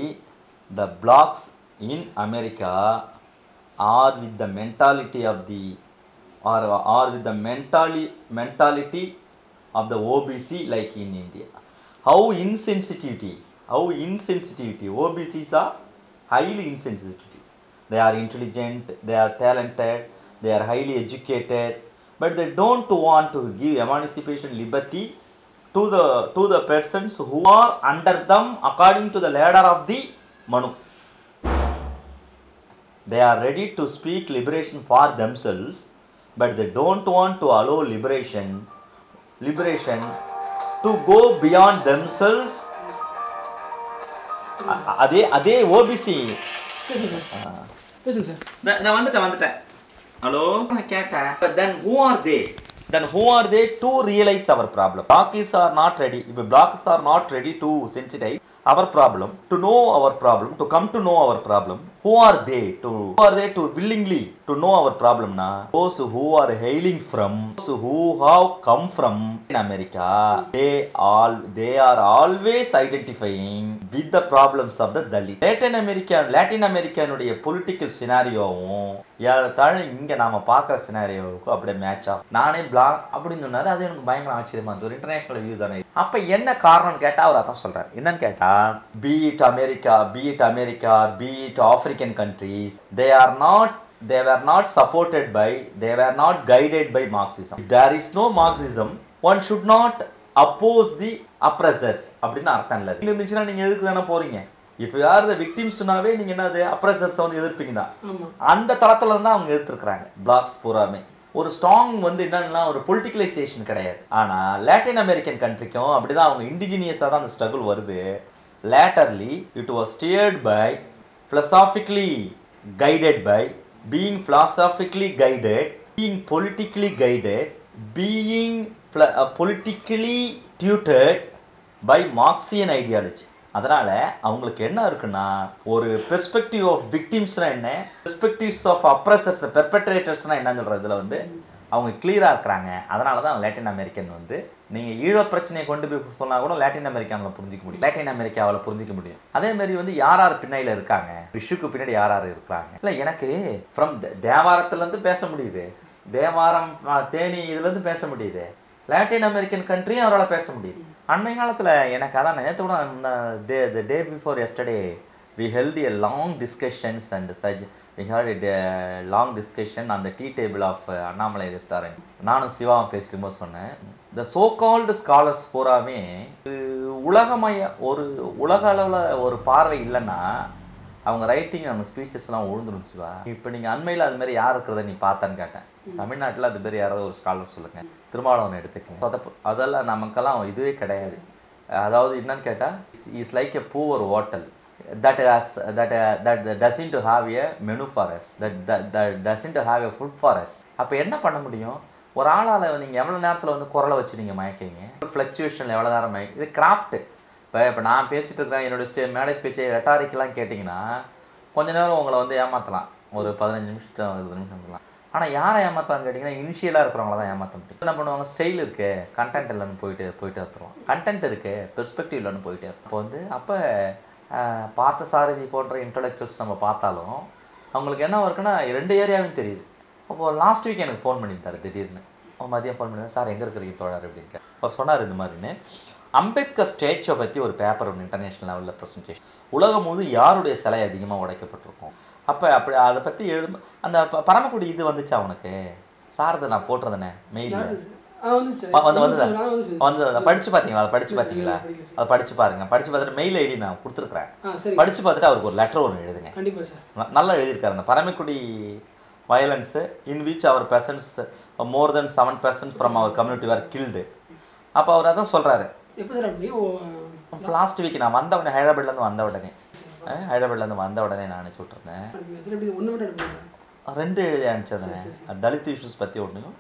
the blacks in America are with the mentality of the or are with the mentally mentality of the OBC like in India. How insensitivity, how insensitivity. OBCs are highly insensitive. They are intelligent, they are talented, they are highly educated, but they don't want to give emancipation liberty to the to the persons who are under them according to the ladder of the Manu. They are ready to speak liberation for themselves, but they don't want to allow liberation liberation to go beyond themselves அ- அ- அதே அதே OBC
பேசுங்க sir பேசுங்க sir
நான் வந்துட்டேன் வந்துட்டேன் hello நான் கேட்டேன் then who are they then who are they to realise our problem blacks are not ready இப்போ blacks are not ready to sensitise our problem to know our problem to come to know our problem who are they to who are they to willingly to know our ப்ராப்ளம்னா those who are hailing from who have come from in America they all they are always identifying with the problems of the Dalit Latin America Latin அமெரிக்கானுடைய political சினாரியோவும் தாழ இங்க நாம பார்க்குற சினாரியோவுக்கும் அப்படியே match ஆகும் நானே black அப்படின்னு சொன்னார் அது எனக்கு பயங்கர ஆச்சரியமா இருந்தது இன்டர்நேஷனல் வியூ தானே அப்ப என்ன காரணம் கேட்டா அவர் அதான் சொல்றாரு என்னன்னு கேட்டா be it America be it America be it Africa African countries they are not they were not supported by they were not guided by marxism. If there is no marxism one should not oppose the oppressors அப்படின்னு அர்த்தம் இல்லை. இருந்துச்சுன்னா நீங்க எதுக்கு தானே போறீங்க? இப்போ யார் இந்த விக்டிம்ஸ்னாவே நீங்க என்னது அப்ரஸர்ஸ் வந்து எதிர்ப்பீங்க தான். அந்த தளத்துல இருந்தா அவங்க எடுத்துருக்காங்க பிளாக்ஸ் பூராமே. ஒரு ஸ்ட்ராங் வந்து என்னன்னா ஒரு பொலிட்டிகலைசேஷன் கிடையாது. ஆனா லாட்டின் அமெரிக்கன் கண்ட்ரிக்கும் அப்படிதான் அவங்க இண்டிஜினியஸா தான் அந்த ஸ்ட்ரகிள் வருது. Latterly it was steered by philosophically guided by being philosophically guided being politically guided being uh, politically tutored by marxian ideology. அதனால் அவங்களுக்கு என்ன இருக்குன்னா ஒரு பெர்ஸ்பெக்டிவ் ஆஃப் விக்டிம்ஸ்னா என்ன பெர்ஸ்பெக்டிவ்ஸ் ஆஃப் அப்ரஸர்ஸ் பெர்பட்ரேட்டர்ஸ்னா என்னன்னு வந்து அவங்க கிளியராக இருக்கிறாங்க. அதனால தான் லேட்டின் அமெரிக்கன் வந்து நீங்க ஈழ பிரச்சனையை கொண்டு போய் சொன்னா கூட லாட்டின் அமெரிக்காவில் புரிஞ்சிக்க முடியும். லாட்டின் அமெரிக்காவில் புரிஞ்சிக்க முடியும். அதே மாதிரி வந்து யார் யார் பின்னாடில இருக்காங்க? விஷுக்கு பின்னாடி யார் யார் இருக்கிறாங்க? இல்லை எனக்கு ஃப்ரம் தேவாரத்துல இருந்து பேச முடியுது. தேவாரம் தேனி இதுல இருந்து பேச முடியுது. லாட்டின் அமெரிக்கன் கண்ட்ரியும் அவரால் பேச முடியுது. அண்மை காலத்துல எனக்கு அதான் நேற்று கூட day day before yesterday we held a long discussions and such. We had a long discussion on the tea table of uh, Annamalai restaurant. நானும் சிவாவும் பேசிட்டு சொன்னேன் இந்த சோ கால்டு ஸ்காலர்ஸ் பூராமே உலகமய ஒரு உலக அளவில் ஒரு பார்வை இல்லைன்னா அவங்க ரைட்டிங் நம்ம ஸ்பீச்சஸ் எல்லாம் சிவா. இப்போ நீங்க அண்மையில் அது மாதிரி யார் இருக்கிறத நீ பார்த்தான்னு கேட்டேன். தமிழ்நாட்டில் அது பேர் யாராவது ஒரு ஸ்காலர் சொல்லுங்க. திருமாவளவன் எடுத்துக்கங்க. சொதப்பு. அதெல்லாம் நமக்கெல்லாம் இதுவே கிடையாது. அதாவது என்னன்னு கேட்டால் is like a poor hotel that has that uh, that doesn't have a menu for us. That that, that doesn't have a food for us. அப்ப என்ன பண்ண முடியும்? ஒரு ஆளால நீங்க எவ்வளவு நேரத்துல வந்து குரலை வச்சு நீங்க மயக்கீங்க? ஃபிளக்சுவேஷன்ல எவ்வளவு நேரம் மயக்க இது கிராஃப்ட் இப்போ இப்போ நான் பேசிட்டு இருக்கிறேன் என்னோட ஸ்டே மேடேஜ் பேச்சு ரெட்டாரிக்கெல்லாம் கேட்டிங்கன்னா கொஞ்ச நேரம் உங்களை வந்து ஏமாத்தலாம். ஒரு பதினஞ்சு நிமிஷம் இருபது நிமிஷம் இருக்கலாம். ஆனால் யாரை ஏமாத்தலாம்னு கேட்டிங்கன்னா இனிஷியலாக இருக்கிறவங்கள தான் ஏமாற்ற முடியும். என்ன பண்ணுவாங்க? ஸ்டைல் இருக்கு. கண்டென்ட் இல்லைன்னு போயிட்டு போயிட்டு வந்துடுவோம் கண்டென்ட் இருக்கு பெர்ஸ்பெக்டிவ் இல்லைன்னு போயிட்டு அப்போ வந்து அப்போ பார்த்த சாரதி போன்ற இன்டலெக்சுவல்ஸ் நம்ம பார்த்தாலும் அவங்களுக்கு என்ன இருக்குன்னா ரெண்டு ஏரியாவும் தெரியுது. அப்போ லாஸ்ட் வீக் எனக்கு ஃபோன் பண்ணியிருந்தார் திடீர்னு. அவன் மதியம் ஃபோன் பண்ணி சார் எங்கே இருக்கிறீங்க தோழர்? அப்படின்னு அவர் சொன்னார் இந்த மாதிரின்னு. அம்பேத்கர் ஸ்டேச்சை பற்றி ஒரு பேப்பர் ஒன்று இன்டர்நேஷ்னல் லெவலில் ப்ரெசன்டேஷன் உலகம் முழு யாருடைய சிலை அதிகமாக உடைக்கப்பட்டிருக்கும்? அப்போ அப்படி அதை பற்றி எழுது அந்த ப- பரமக்குடி இது வந்துச்சா உனக்கு? சாரதை நான் போட்டிருந்தேனே மெயிலில்
வந்து சார்.
வந்து படிச்சு பார்த்தீங்களா அதை படிச்சு
படிக்கல
அதை படிச்சு பாருங்க. படிச்சு பார்த்துட்டு மெயில் ஐடி நான்
சரி
படிச்சு பார்த்துட்டு அவருக்கு ஒரு லெட்டர் ஒன்று எழுதுங்க.
கண்டிப்பா சார்.
நல்லா எழுதியிருக்காரு. அந்த Paramakudi violence in which our persons more than seven percent from our community were killed அப்போ அவர் அதான்
ஓ
லாஸ்ட் வீக் நான் வந்த உடனே ஹைதராபாத்லேருந்து வந்த உடனே. ஹைதராபாத்லேருந்து வந்த உடனே நான் அனுப்பிச்சு
அனுப்புங்க.
ரெண்டு எழுதி அனுப்பிச்சிருந்தேன் தலித் இஷ்யூஸ் பற்றி ஒன்றையும்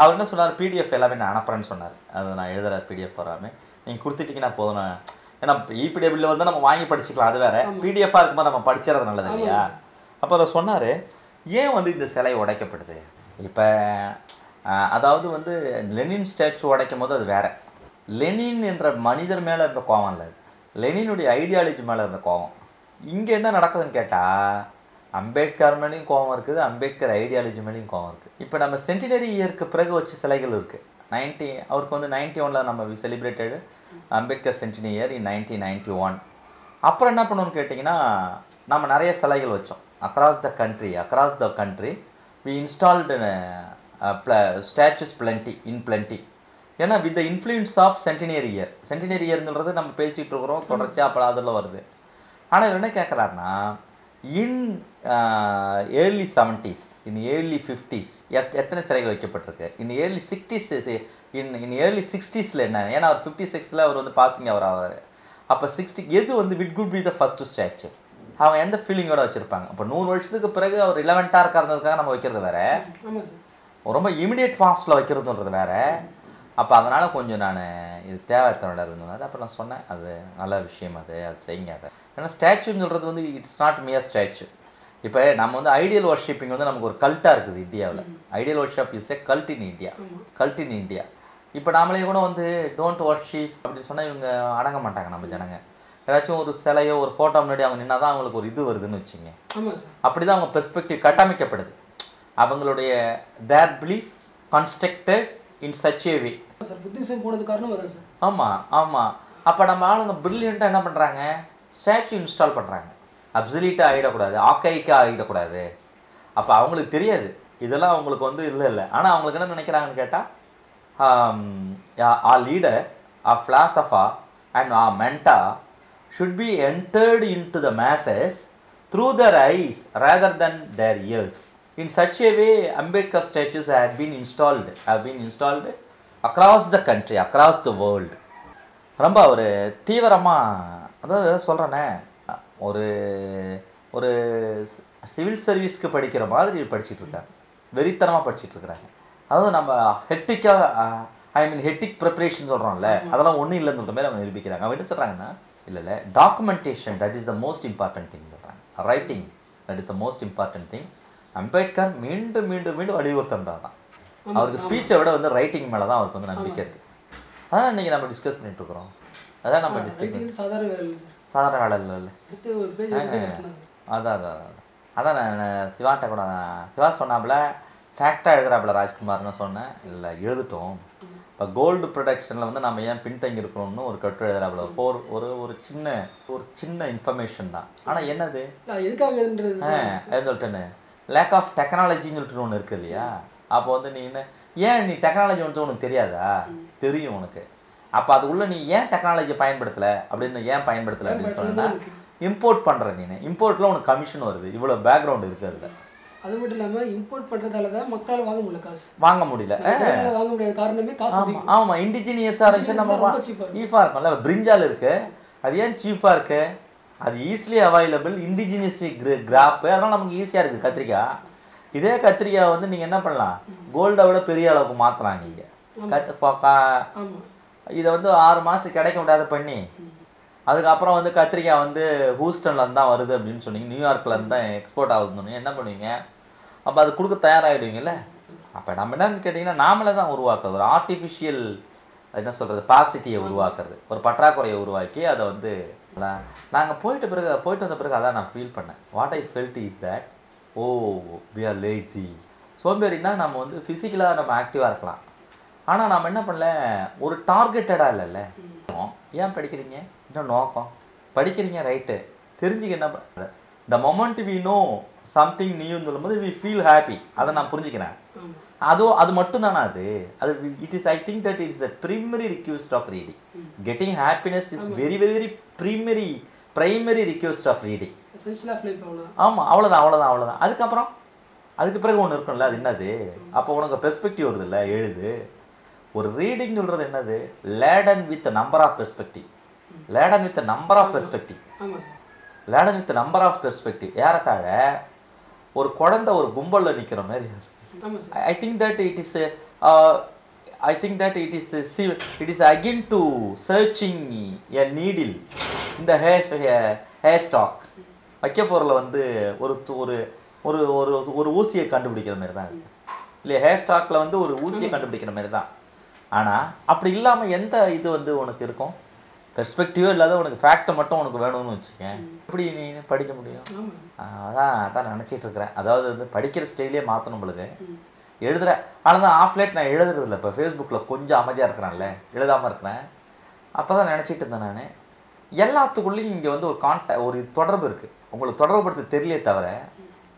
அவர் என்ன சொன்னார்? பிடிஎஃப் எல்லாமே நான் அனுப்புறேன்னு சொன்னார். அது நான் எழுதுற பிடிஎஃப் வராமே நீங்கள் கொடுத்துட்டீங்கன்னா போதும். நான் ஏன்னா இபிடபிள்யூ வந்து நம்ம வாங்கி படிச்சுக்கலாம் அது வேற. பிடிஎஃபாக இருக்கும்போது நம்ம படிச்சிடறது நல்லது இல்லையா? அப்போ அவர் சொன்னார் ஏன் வந்து இந்த சிலை உடைக்கப்படுது? இப்போ அதாவது வந்து லெனின் ஸ்டாச்சு உடைக்கும் போது அது வேற. லெனின் என்ற மனிதர் மேலே இருந்த கோவம் இல்லை. லெனினுடைய ஐடியாலஜி மேலே இருந்த கோவம். இங்கே என்ன நடக்குதுன்னு கேட்டால் அம்பேத்கர் மேலேயும் கோவம் இருக்குது அம்பேத்கர் ஐடியாலஜி மேலேயும் கோவம் இருக்குது இப்போ நம்ம சென்டினரி இயருக்கு பிறகு வச்ச சிலைகள் இருக்குது நைன்டி அவருக்கு வந்து நைன்டி ஒனில் நம்ம celebrated Ambedkar centenary year in nineteen ninety one அப்புறம் என்ன பண்ணோம்னு கேட்டிங்கன்னா நம்ம நிறைய சிலைகள் வச்சோம். Across the country across the country we installed statues plenty in plenty ஏன்னா with the influence of centenary year centenary இயர்ன்றது நம்ம பேசிகிட்டு இருக்கிறோம் தொடர்ச்சியாக அப்போ அதில் வருது. ஆனால் இவர் என்ன கேட்குறாருன்னா in early seventies in early fifties எத்தனை சிலைகள் வைக்கப்பட்டிருக்கு? In early sixties in in early சிக்ஸ்டீஸில் என்ன? ஏன்னா அவர் ஃபிஃப்டி சிக்ஸில் அவர் வந்து பாசிங் அவர் ஆவார். அப்போ சிக்ஸ்டி எது வந்து which could be the first statue? அவங்க எந்த ஃபீலிங்கோட வச்சிருப்பாங்க? அப்போ நூறு வருஷத்துக்கு பிறகு அவர் ரிலவெண்ட்டாக இருக்காருன்றதுக்காக நம்ம வைக்கிறது வேற. ரொம்ப இமிடியேட் ஃபாஸ்ட்டில் வைக்கிறதுன்றது வேற. அப்போ அதனால கொஞ்சம் நான் இது தேவை இருந்தது அப்போ நான் சொன்னேன் அது நல்ல விஷயம் அது அது செய்யுங்க அதை. ஏன்னா ஸ்டாச்சுன்னு சொல்கிறது வந்து இட்ஸ் நாட் மியர் ஸ்டாச்சு இப்போ நம்ம வந்து ஐடியல் வர்ஷிப்பிங் வந்து நமக்கு ஒரு கல்ட்டாக இருக்குது இந்தியாவில். Idol worship is a cult in India cult in India இப்போ நாமளே கூட வந்து டோன்ட் வர்ஷிப் அப்படின்னு சொன்னால் இவங்க அடங்க மாட்டாங்க நம்ம ஜனங்க. ஏதாச்சும் ஒரு சிலையோ ஒரு ஃபோட்டோ முன்னாடி அவங்க நின்னா தான் அவங்களுக்கு ஒரு இது வருதுன்னு வச்சுங்க.
ஆமாம் சார்.
அப்படிதான் அவங்க பெர்ஸ்பெக்டிவ் கட்டமைக்கப்படுது. அவங்களுடைய their belief constructed in such a way
sir Buddhism போனது காரணம் அதான் சார்
ஆமா ஆமா. அப்ப நம்ம ஆளுங்க பிரில்லியண்டா என்ன பண்றாங்க? ஸ்டாச்சு இன்ஸ்டால் பண்றாங்க. அப்சலீட்டா ஆகிடக்கூடாது ஆக்கைக்கா ஆகிடக்கூடாது அப்ப அவங்களுக்கு தெரியாது. இதெல்லாம் அவங்களுக்கு வந்து இல்லை இல்லை. ஆனா அவங்களுக்கு என்ன நினைக்கிறாங்கன்னு கேட்டா a leader a philosopher and a mentor should be entered into the masses through their eyes rather than their ears. In such a way, Ambedkar statues have been installed, have been installed across the country, across the world. ரொம்ப ஒரு தீவிரமா அதாவது சொல்றேனே ஒரு ஒரு civil சர்வீஸ்க்கு படிக்கிற மாதிரி படிச்சுட்டு இருக்காங்க. வெறித்தனமா படிச்சுட்டு இருக்கிறாங்க. அதாவது நம்ம ஹெட்டிக்காக ஐ மீன் ஹெட்டிக் ப்ரிப்பரேஷன் சொல்றோம்ல அதெல்லாம் ஒண்ணும் இல்லைன்னு சொல்ற மாதிரி அவங்க நிரூபிக்கிறாங்க. அவங்க என்ன சொல்றாங்கன்னா இல்ல இல்ல documentation that is the most important thing சொல்றேன் writing that is the most important thing Ambedkar மீண்டும் மீண்டும் மீண்டும் வலியுறுத்திருந்தார் தான்
ஆமா,
அவருக்கு. ஸ்பீச்சை விட வந்து ரைட்டிங் மேல தான் அவருக்கு வந்து நம்பிக்கை இருக்கு. அதான் இன்னைக்கு நம்ம டிஸ்கஸ் பண்ணிட்டு இருக்கிறோம் அதான் நம்ம டிஸ்கஸ்
சாதாரண
சாதாரண வேலை இல்லை அதான் அதான் அதான். நான் சிவாட்ட கூட சிவா சொன்னாப்புல ஃபேக்டாக எழுதுறாப்புல ராஜ்குமார்னு சொன்னேன். இல்லை எழுதிட்டோம். இப்போ கோல்டு ப்ரொடக்ஷனில் வந்து நம்ம ஏன் பின்தங்கி இருக்கிறோம்னு ஒரு கட்டுரை எழுதுறாப்புல. ஃபோர் ஒரு ஒரு சின்ன ஒரு சின்ன இன்ஃபர்மேஷன் தான். ஆனால் என்னது?
எதுக்காக
சொல்லிட்டேன்னு லேக் ஆஃப் டெக்னாலஜின்னு சொல்லிட்டு ஒன்று இருக்கு இல்லையா? அப்போ வந்து நீ என்ன ஏன் நீ டெக்னாலஜி வந்து உனக்கு தெரியாதா? தெரியும் உனக்கு. அப்போ அதுக்குள்ள நீ ஏன் டெக்னாலஜி பயன்படுத்தல? அப்படின்னு ஏன் பயன்படுத்தல அப்படின்னு சொன்னா இம்போர்ட் பண்ற நீ. இம்போர்ட்ல உனக்கு கமிஷன் வருது. இவ்வளவு பேக்ரவுண்ட் இருக்கு அதுல.
அது மட்டும் இல்லாம இம்போர்ட் பண்றதால தான் மக்களால வாங்க முடியல காசு.
வாங்க முடியல.
வாங்க முடியாத காரணமே காசு
ஆமா இண்டிஜினியஸா இருந்துச்சு நம்ம. சீப்பா இருக்கும்ல பிரிஞ்சால் இருக்கு. அது ஏன் சீப்பா இருக்கு? அது ஈஸிலி அவைலபிள் இண்டிஜினியஸ் கிராப் அதனால நமக்கு ஈஸியா இருக்கு கத்திரிக்காய் இதே கத்திரிக்காய் வந்து நீங்க என்ன பண்ணலாம்? கோல்டை விட பெரிய அளவுக்கு மாத்தலாம் நீங்க கத்- கா- கா-
ஆமா.
இதை வந்து ஆறு மாசத்துக்கு கிடைக்க முடியாத பண்ணி அதுக்கப்புறம் வந்து கத்திரிக்காய் வந்து ஹூஸ்டன்ல இருந்து தான் வருது அப்படின்னு சொன்னீங்க. நியூயார்க்ல இருந்து தான் எக்ஸ்போர்ட் ஆகுதுன்னு என்ன பண்ணுவீங்க? அப்ப அது கொடுக்க தயாராகிடுவீங்கல்ல? அப்ப நம்ம என்னன்னு கேட்டீங்கன்னா நாமளே தான் உருவாக்குறது. ஒரு ஆர்டிஃபிஷியல் என்ன சொல்கிறது பாசிட்டியை உருவாக்குறது. ஒரு பற்றாக்குறையை உருவாக்கி அதை வந்து நான்- போயிட்டு பிறகு போயிட்டு வந்த பிறகு அதான் நான் ஃபீல் பண்ணேன். What I felt is that oh we are lazy சோம்பேறினா நம்ம வந்து ஃபிசிக்கலாக நம்ம ஆக்டிவாக இருக்கலாம். ஆனால் நம்ம என்ன பண்ணல ஒரு டார்கெட்டடாக இல்லைல்ல. ஏன் படிக்கிறீங்க? இன்னும் நோக்கம். படிக்கிறீங்க ரைட்டு தெரிஞ்சுக்க என்ன பண்ற the moment we know something நியூன்னு சொல்லும்போது வி ஃபீல் ஹாப்பி அதை நான் புரிஞ்சுக்கிறேன். அதோ அது மட்டும் தானே அது அது it is I think that it's the primary request of reading getting happiness is very very very primary primary request of reading
essential of life அவ்வளவுதான்.
ஆமா அவ்வளவுதான் அவ்வளவுதான் அவ்வளவுதான். அதுக்கப்புறம் அதுக்கு பிறகு ஒண்ணு இருக்கும்ல அது என்னது? அப்போ உனக்கு பெர்ஸ்பெக்டிவ் வருது இல்ல எழுது. ஒரு ரீடிங் சொல்றது என்னது? Laden with number of perspective laden with number
of perspective
laden with number of perspective ஏறத்தாழ ஒரு குழந்தை ஒரு கும்பல்ல நிக்கிற மாதிரி. அது.
ஆமா sir.
I think that it is a, uh, I think that it is a, see, it is akin to searching a needle in the hair hair, hair stock. வைக்க பொருளை வந்து ஒரு ஒரு ஒரு ஒரு ஒரு ஊசியை கண்டுபிடிக்கிற மாதிரி தான் இருக்கு. இல்லையா? ஹேர் ஸ்டாக்ல வந்து ஒரு ஊசியை கண்டுபிடிக்கிற மாதிரி தான். ஆனா அப்படி இல்லாம எந்த இது வந்து உனக்கு இருக்கும்? பெர்ஸ்பெக்டிவோ இல்லாத உனக்கு ஃபேக்ட் மட்டும் உனக்கு வேணும்னு வச்சுக்கேன். எப்படி நீ படிக்க முடியும்? அதான் அதான் நினைச்சிட்டு இருக்கிறேன். அதாவது வந்து படிக்கிற ஸ்டைலே மாத்தணும் உங்களுக்கு
ம்.
எழுதுற ஆனால் தான் ஆஃப் லேட் நான் எழுதுறது இல்லை. இப்போ ஃபேஸ்புக்கில் கொஞ்சம் அமைதியாக இருக்கிறேன்ல எழுதாமல் இருக்கிறேன். அப்போ தான் நினச்சிட்டு இருந்தேன் நான். எல்லாத்துக்குள்ளேயும் இங்கே வந்து ஒரு கான்டா ஒரு தொடர்பு இருக்குது உங்களுக்கு தொடர்புபடுத்த தெரியலே தவிர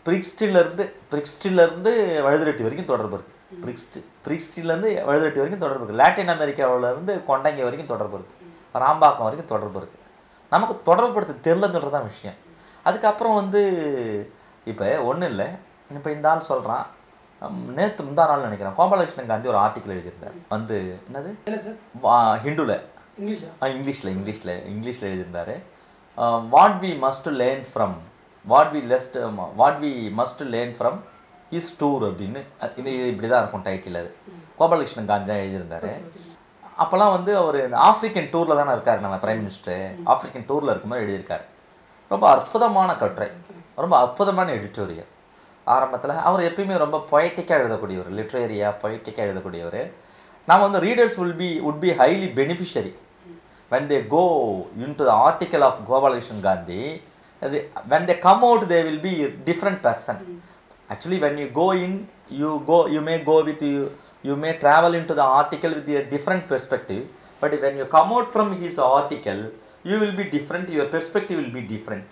பிரிக்ஸ்டிலேருந்து பிரிக்ஸ்டிலேருந்து வழுதுரெட்டி வரைக்கும் தொடர்பு இருக்குது பிரிக்ஸ்ட் பிரிக்ஸ்டிலேருந்து வழுதுரெட்டி வரைக்கும் தொடர்பு இருக்குது லாட்டின் அமெரிக்காவுல இருந்து கொண்டங்கி வரைக்கும் தொடர்பு இருக்குது ராம்பாக்கம் வரைக்கும் தொடர்பு இருக்குது நமக்கு தொடர்புபடுத்த தெரியலன்றது தான் விஷயம். அதுக்கப்புறம் வந்து இப்போ ஒண்ணும் இல்லை. இப்போ இந்த ஆள் ஹம், நேத்து முந்தா நாள் நினைக்கிறேன். கோபாலகிருஷ்ணன் காந்தி ஒரு ஆர்டிக்கல் எழுதியிருந்தார். வந்து என்னது? ஹிந்துல. இங்கிலீஷ்ல இங்கிலீஷ்ல இங்கிலீஷ்ல எழுதியிருந்தாரு. What we must learn from what we lest what we must learn from his tour அப்படின்னு. இது இது இப்படிதான் இருக்கும் டைட்டில் அது. கோபாலகிருஷ்ணன் காந்தி தான் எழுதியிருந்தாரு. அப்போல்லாம் வந்து அவர் இந்த ஆப்பிரிக்கன் டூர்ல தானே இருக்காரு நம்ம பிரைம் மினிஸ்டர் ஆப்பிரிக்கன் டூர்ல இருக்கும்போது எழுதியிருக்காரு. ரொம்ப அற்புதமான கட்டுரை. ரொம்ப அற்புதமான எடிட்டோரியல் ஆரம்பத்துல அவர் எப்பயுமே ரொம்ப பொயட்டிக்காக எழுதக்கூடியவர் லிட்ரேரியா பொயட்டிக்காக எழுதக்கூடியவர். நாம வந்து readers will be would be highly beneficiary. When they go into the article of Gopalakrishnan Gandhi they- when they come out they will be a different person. actually when you go in you go you may go with you you may travel into the article with a different perspective but when you come out from his article you will be different your perspective will be different.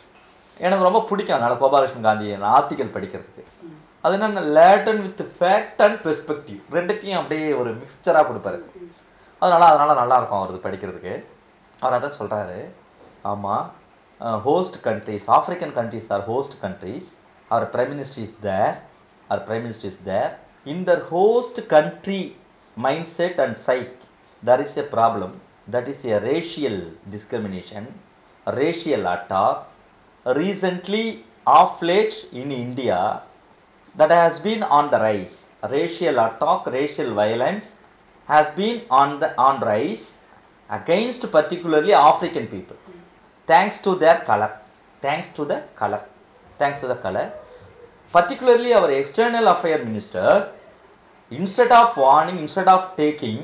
எனக்கு ரொம்ப பிடிக்கும் அதனால் Gopalakrishnan Gandhi article படிக்கிறதுக்கு. அது என்ன laden with fact and perspective ரெண்டுத்தையும் அப்படியே ஒரு மிக்சராக கொடுப்பாரு. அதனால அதனால நல்லாயிருக்கும் அவரது படிக்கிறதுக்கு. அவர் அதான் சொல்கிறாரு ஆமாம் host countries African countries are host countries our prime minister is there our prime minister is there in the host country mindset and psyche, there is a problem that is a racial discrimination, racial attack. Recently, off late in India, that has been on the rise. Racial attack, racial violence has been on the on rise against particularly African people, thanks to their color, thanks to the color, thanks to the color particularly our external affair minister instead of warning instead of taking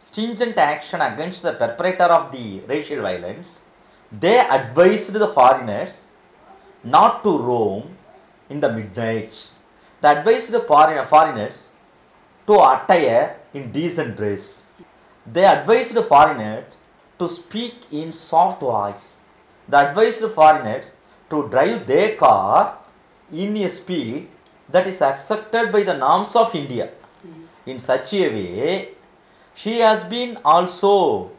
stringent action against the perpetrator of the racial violence they advised the foreigners not to roam in the midnight. They advised the foreign- foreigners to attire in decent dress. They advised the foreigners to speak in soft voice. They advised the foreigners to drive their car in a speed that is accepted by the norms of India. Hmm. In such a way, she has been also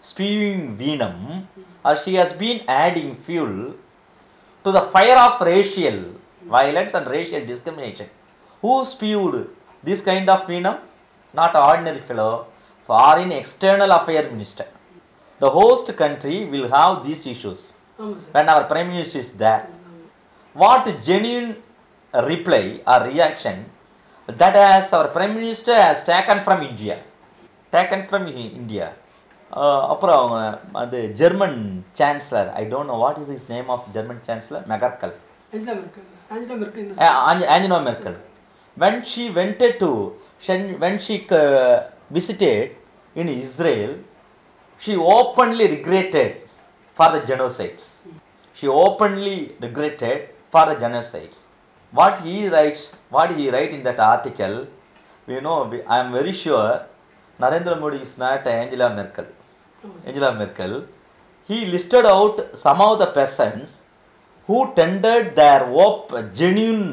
spewing venom hmm. or she has been adding fuel to the fire of racial hmm. violence and racial discrimination. Who spewed this kind of venom? Not ordinary fellow, foreign external affairs minister. The host country will have these issues when our prime minister is there What genuine reply or reaction that has our prime minister has taken from India, taken from I- India. Uh, அப்புறம் அவங்க அது German chancellor I don't know what is is name of German chancellor Merkel
Angela Merkel Angela Merkel
Angela Merkel. When she went to, shen- when she uh, visited in Israel, she openly regretted for the genocides. She openly regretted for the genocides. What he writes, what he write in that article, you know, we- I am very sure Narendra Modi is not Angela Merkel.
ஆமாம் sir
Angela Merkel. He listed out some of the peasants who tendered their op- genuine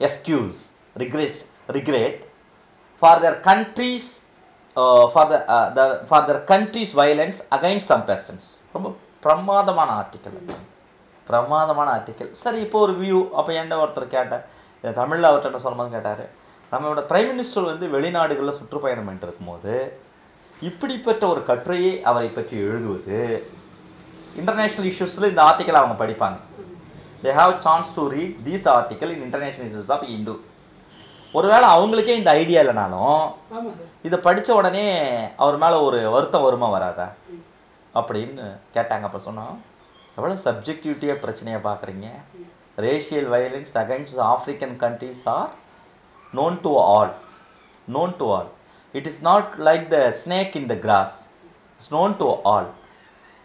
excuse, regret, regret for their country's uh, for the, uh, the for their country's violence against some peasants. ரொம்ப பிரமாதமான article பிரமாதமான article சரி இப்போ ஒரு view அப்போ என்ன ஒருத்தர் கேட்டார். இதை தமிழில் அவர்கிட்ட என்ன சொல்லும்போது கேட்டார். நம்மளோட பிரைம் மினிஸ்டர் வந்து வெளிநாடுகளில் சுற்றுப்பயணம் பண்ணிட்டு இருக்கும்போது இப்படிப்பட்ட ஒரு கட்டுரையை அவரை பற்றி எழுதுவது இன்டர்நேஷனல் இஷ்யூஸில் இந்த ஆர்டிக்கல் அவங்க படிப்பாங்க. They have chance to read these article in international issues of Hindu ஒருவேளை அவங்களுக்கே இந்த ஐடியா இல்லைனாலும் இதை படிச்ச உடனே அவர் மேல ஒரு வருத்தம் வருமா வராதா? அப்படின்னு கேட்டாங்க. அப்ப சொன்னோம் எவ்வளவு சப்ஜெக்டிவிட்டியா பிரச்சனையை பார்க்குறீங்க racial violence against African countries are known to all known to all it is not like the snake in the grass it's known to all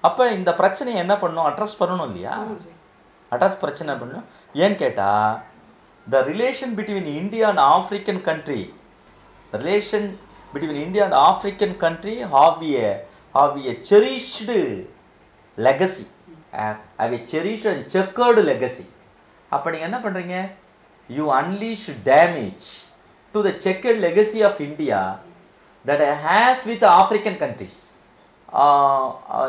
அப்ப இந்த பிரச்சனையை என்ன பண்ணணும் அட்ரஸ் பண்ணணும் இல்லையா?
ஆமாம் சார்.
அட்ரஸ் பிரச்சனை பண்ணணும் ஏன்னு கேட்டா the relation between India and African country relation between India and African country have a have a cherished legacy have a cherished and chequered legacy அப்போ நீங்க என்ன பண்றீங்க you unleash damage to the chequered legacy of India that has with African countries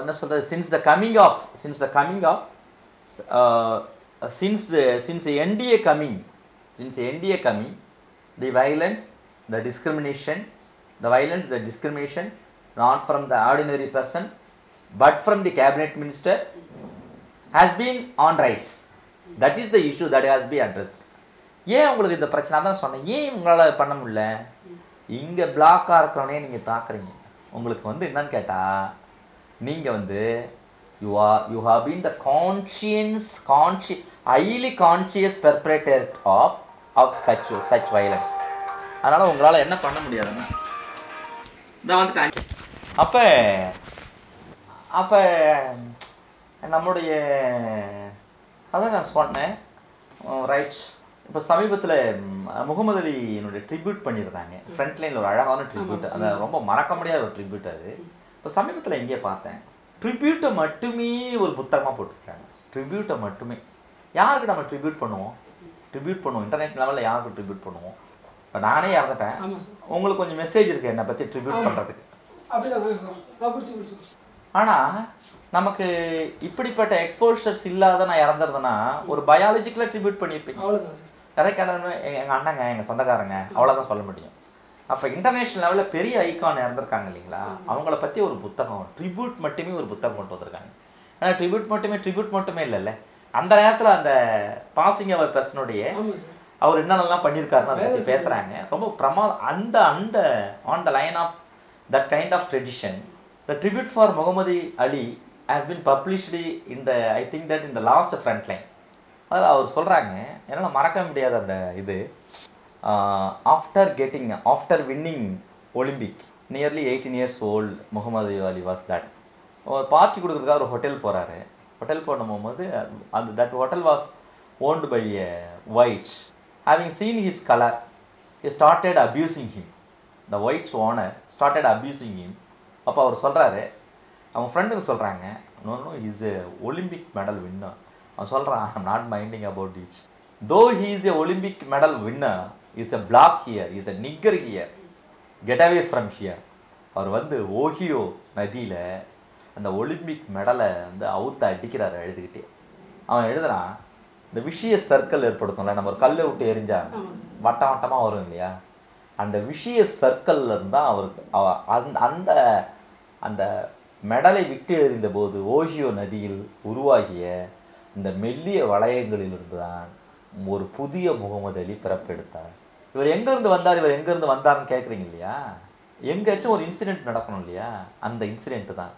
என்ன சொல்றது since the coming of since the coming of uh, since the since the NDA coming, since the NDA coming, the violence, the discrimination, the violence, the discrimination, not from the ordinary person, but from the cabinet minister, has been on rise. That is the issue that has been addressed. ஏன் உங்களுக்கு இந்த பிரச்சனை? தான் சொன்னேன். ஏன் உங்களால பண்ண முடியல? இங்க பிளாக்கா இருக்கிறவனே நீங்க தாக்குறீங்க. உங்களுக்கு வந்து என்னன்னு கேட்டா நீங்க வந்து you are you have been the conscience கான்சி highly conscious perpetrator of of such such violence அதனால உங்களால என்ன பண்ண முடியாதுன்னா இந்த வந்துட்டேன் அப்ப அப்ப நம்முடைய அதான் நான் சொன்னேன். ரைட் இப்போ சமீபத்துல முகமது அலி என்னுடைய ட்ரிபியூட் பண்ணியிருந்தாங்க ஃப்ரண்ட் லைன்ல ஒரு அழகான ட்ரிபியூட். அந்த ரொம்ப மறக்க முடியாத ஒரு ட்ரிபியூட் அது. இப்போ சமீபத்துல எங்கேயே பார்த்தேன். ட்ரிபியூட்டை மட்டுமே ஒரு புத்தகமா போட்டிருக்காங்க. ட்ரிபியூட்டை மட்டுமே. யாருக்கு நம்ம ட்ரிபியூட் பண்ணுவோம்? ட்ரிபியூட் பண்ணுவோம். இன்டர்நெட் லெவல்ல யாருக்கு ட்ரிபியூட் பண்ணுவோம்? இப்போ நானே இறந்துட்டேன். உங்களுக்கு கொஞ்சம் மெசேஜ் இருக்கு என்னை பத்தி ட்ரிபியூட்
ஆமா.
ஆனா நமக்கு இப்படிப்பட்ட எக்ஸ்போஷர்ஸ் இல்லாத நான் இறந்துருந்தேன்னா ஒரு பயாலஜிக்கலா ட்ரிபியூட் பண்ணியிருப்பீங்க
அவ்வளோதான் சார்.
இறக்கணும்னு எங்க அண்ணங்க எங்க சொந்தக்காரங்க அவ்வளவுதான் சொல்ல முடியும். அப்ப இன்டர்நேஷனல் லெவல்ல பெரிய ஐகான் இறந்துருக்காங்க இல்லைங்களா? அவங்கள பத்தி ஒரு புத்தகம் ட்ரிபியூட் மட்டுமே ஒரு புத்தகம் கொண்டு வந்திருக்காங்க. ஆனா ட்ரிபியூட் மட்டுமே ட்ரிபியூட் மட்டுமே இல்லைல்ல. அந்த நேரத்துல அந்த பாசிங் அவர் பர்சனுடைய அவர் என்னென்னலாம் பண்ணியிருக்காருன்னு அதை பத்தி பேசுறாங்க. ரொம்ப பிரமாதம் அந்த அந்த on the line of that kind of tradition the tribute for Muhammad Ali has been published in the think that that in last last front அதில் அவர் சொல்கிறாங்க என்னால் மறக்க முடியாத அந்த இது. After getting after winning Olympic nearly eighteen years old Muhammad Ali was that ஒரு party கொடுக்குறதுக்காக ஒரு ஹோட்டல் போகிறாரு ஹோட்டல் போன போகும்போது அந்த that hotel was owned by white having seen his colour he started abusing him the whites owner started abusing him அப்போ அவர் சொல்றாரு அவங்க ஃப்ரெண்டுங்க சொல்றாங்க no no is a Olympic medal winner அவன் சொல்றான் I'm not minding about it though he is a Olympic medal winner is a black here is a nigger here get away from here அவர் வந்து Ohio நதியில அந்த Olympic மெடலை வந்து அவுத்து அடிக்கிறாரு எழுதுகிட்டே அவன் எழுதுறான் இந்த விஷய சர்க்கிள் ஏற்படுத்தும்ல நம்ம ஒரு கல்லை விட்டு எரிஞ்சா வட்டம் வட்டமா வரும் இல்லையா? அந்த விஷய சர்க்கிள்ல இருந்தா அவருக்கு அவ- அந்த அந்த மெடலை விட்டு எறிந்த போது ஓஷியோ நதியில் உருவாகிய இந்த மெல்லிய வளையங்களிலிருந்து தான் ஒரு புதிய முகமது அலி பிறப்பெடுத்தார். இவர் எங்கேருந்து வந்தார்? இவர் எங்கேருந்து வந்தார்னு கேட்குறீங்க இல்லையா? எங்கேயாச்சும் ஒரு இன்சிடென்ட் நடக்கணும் இல்லையா? அந்த இன்சிடென்ட் தான்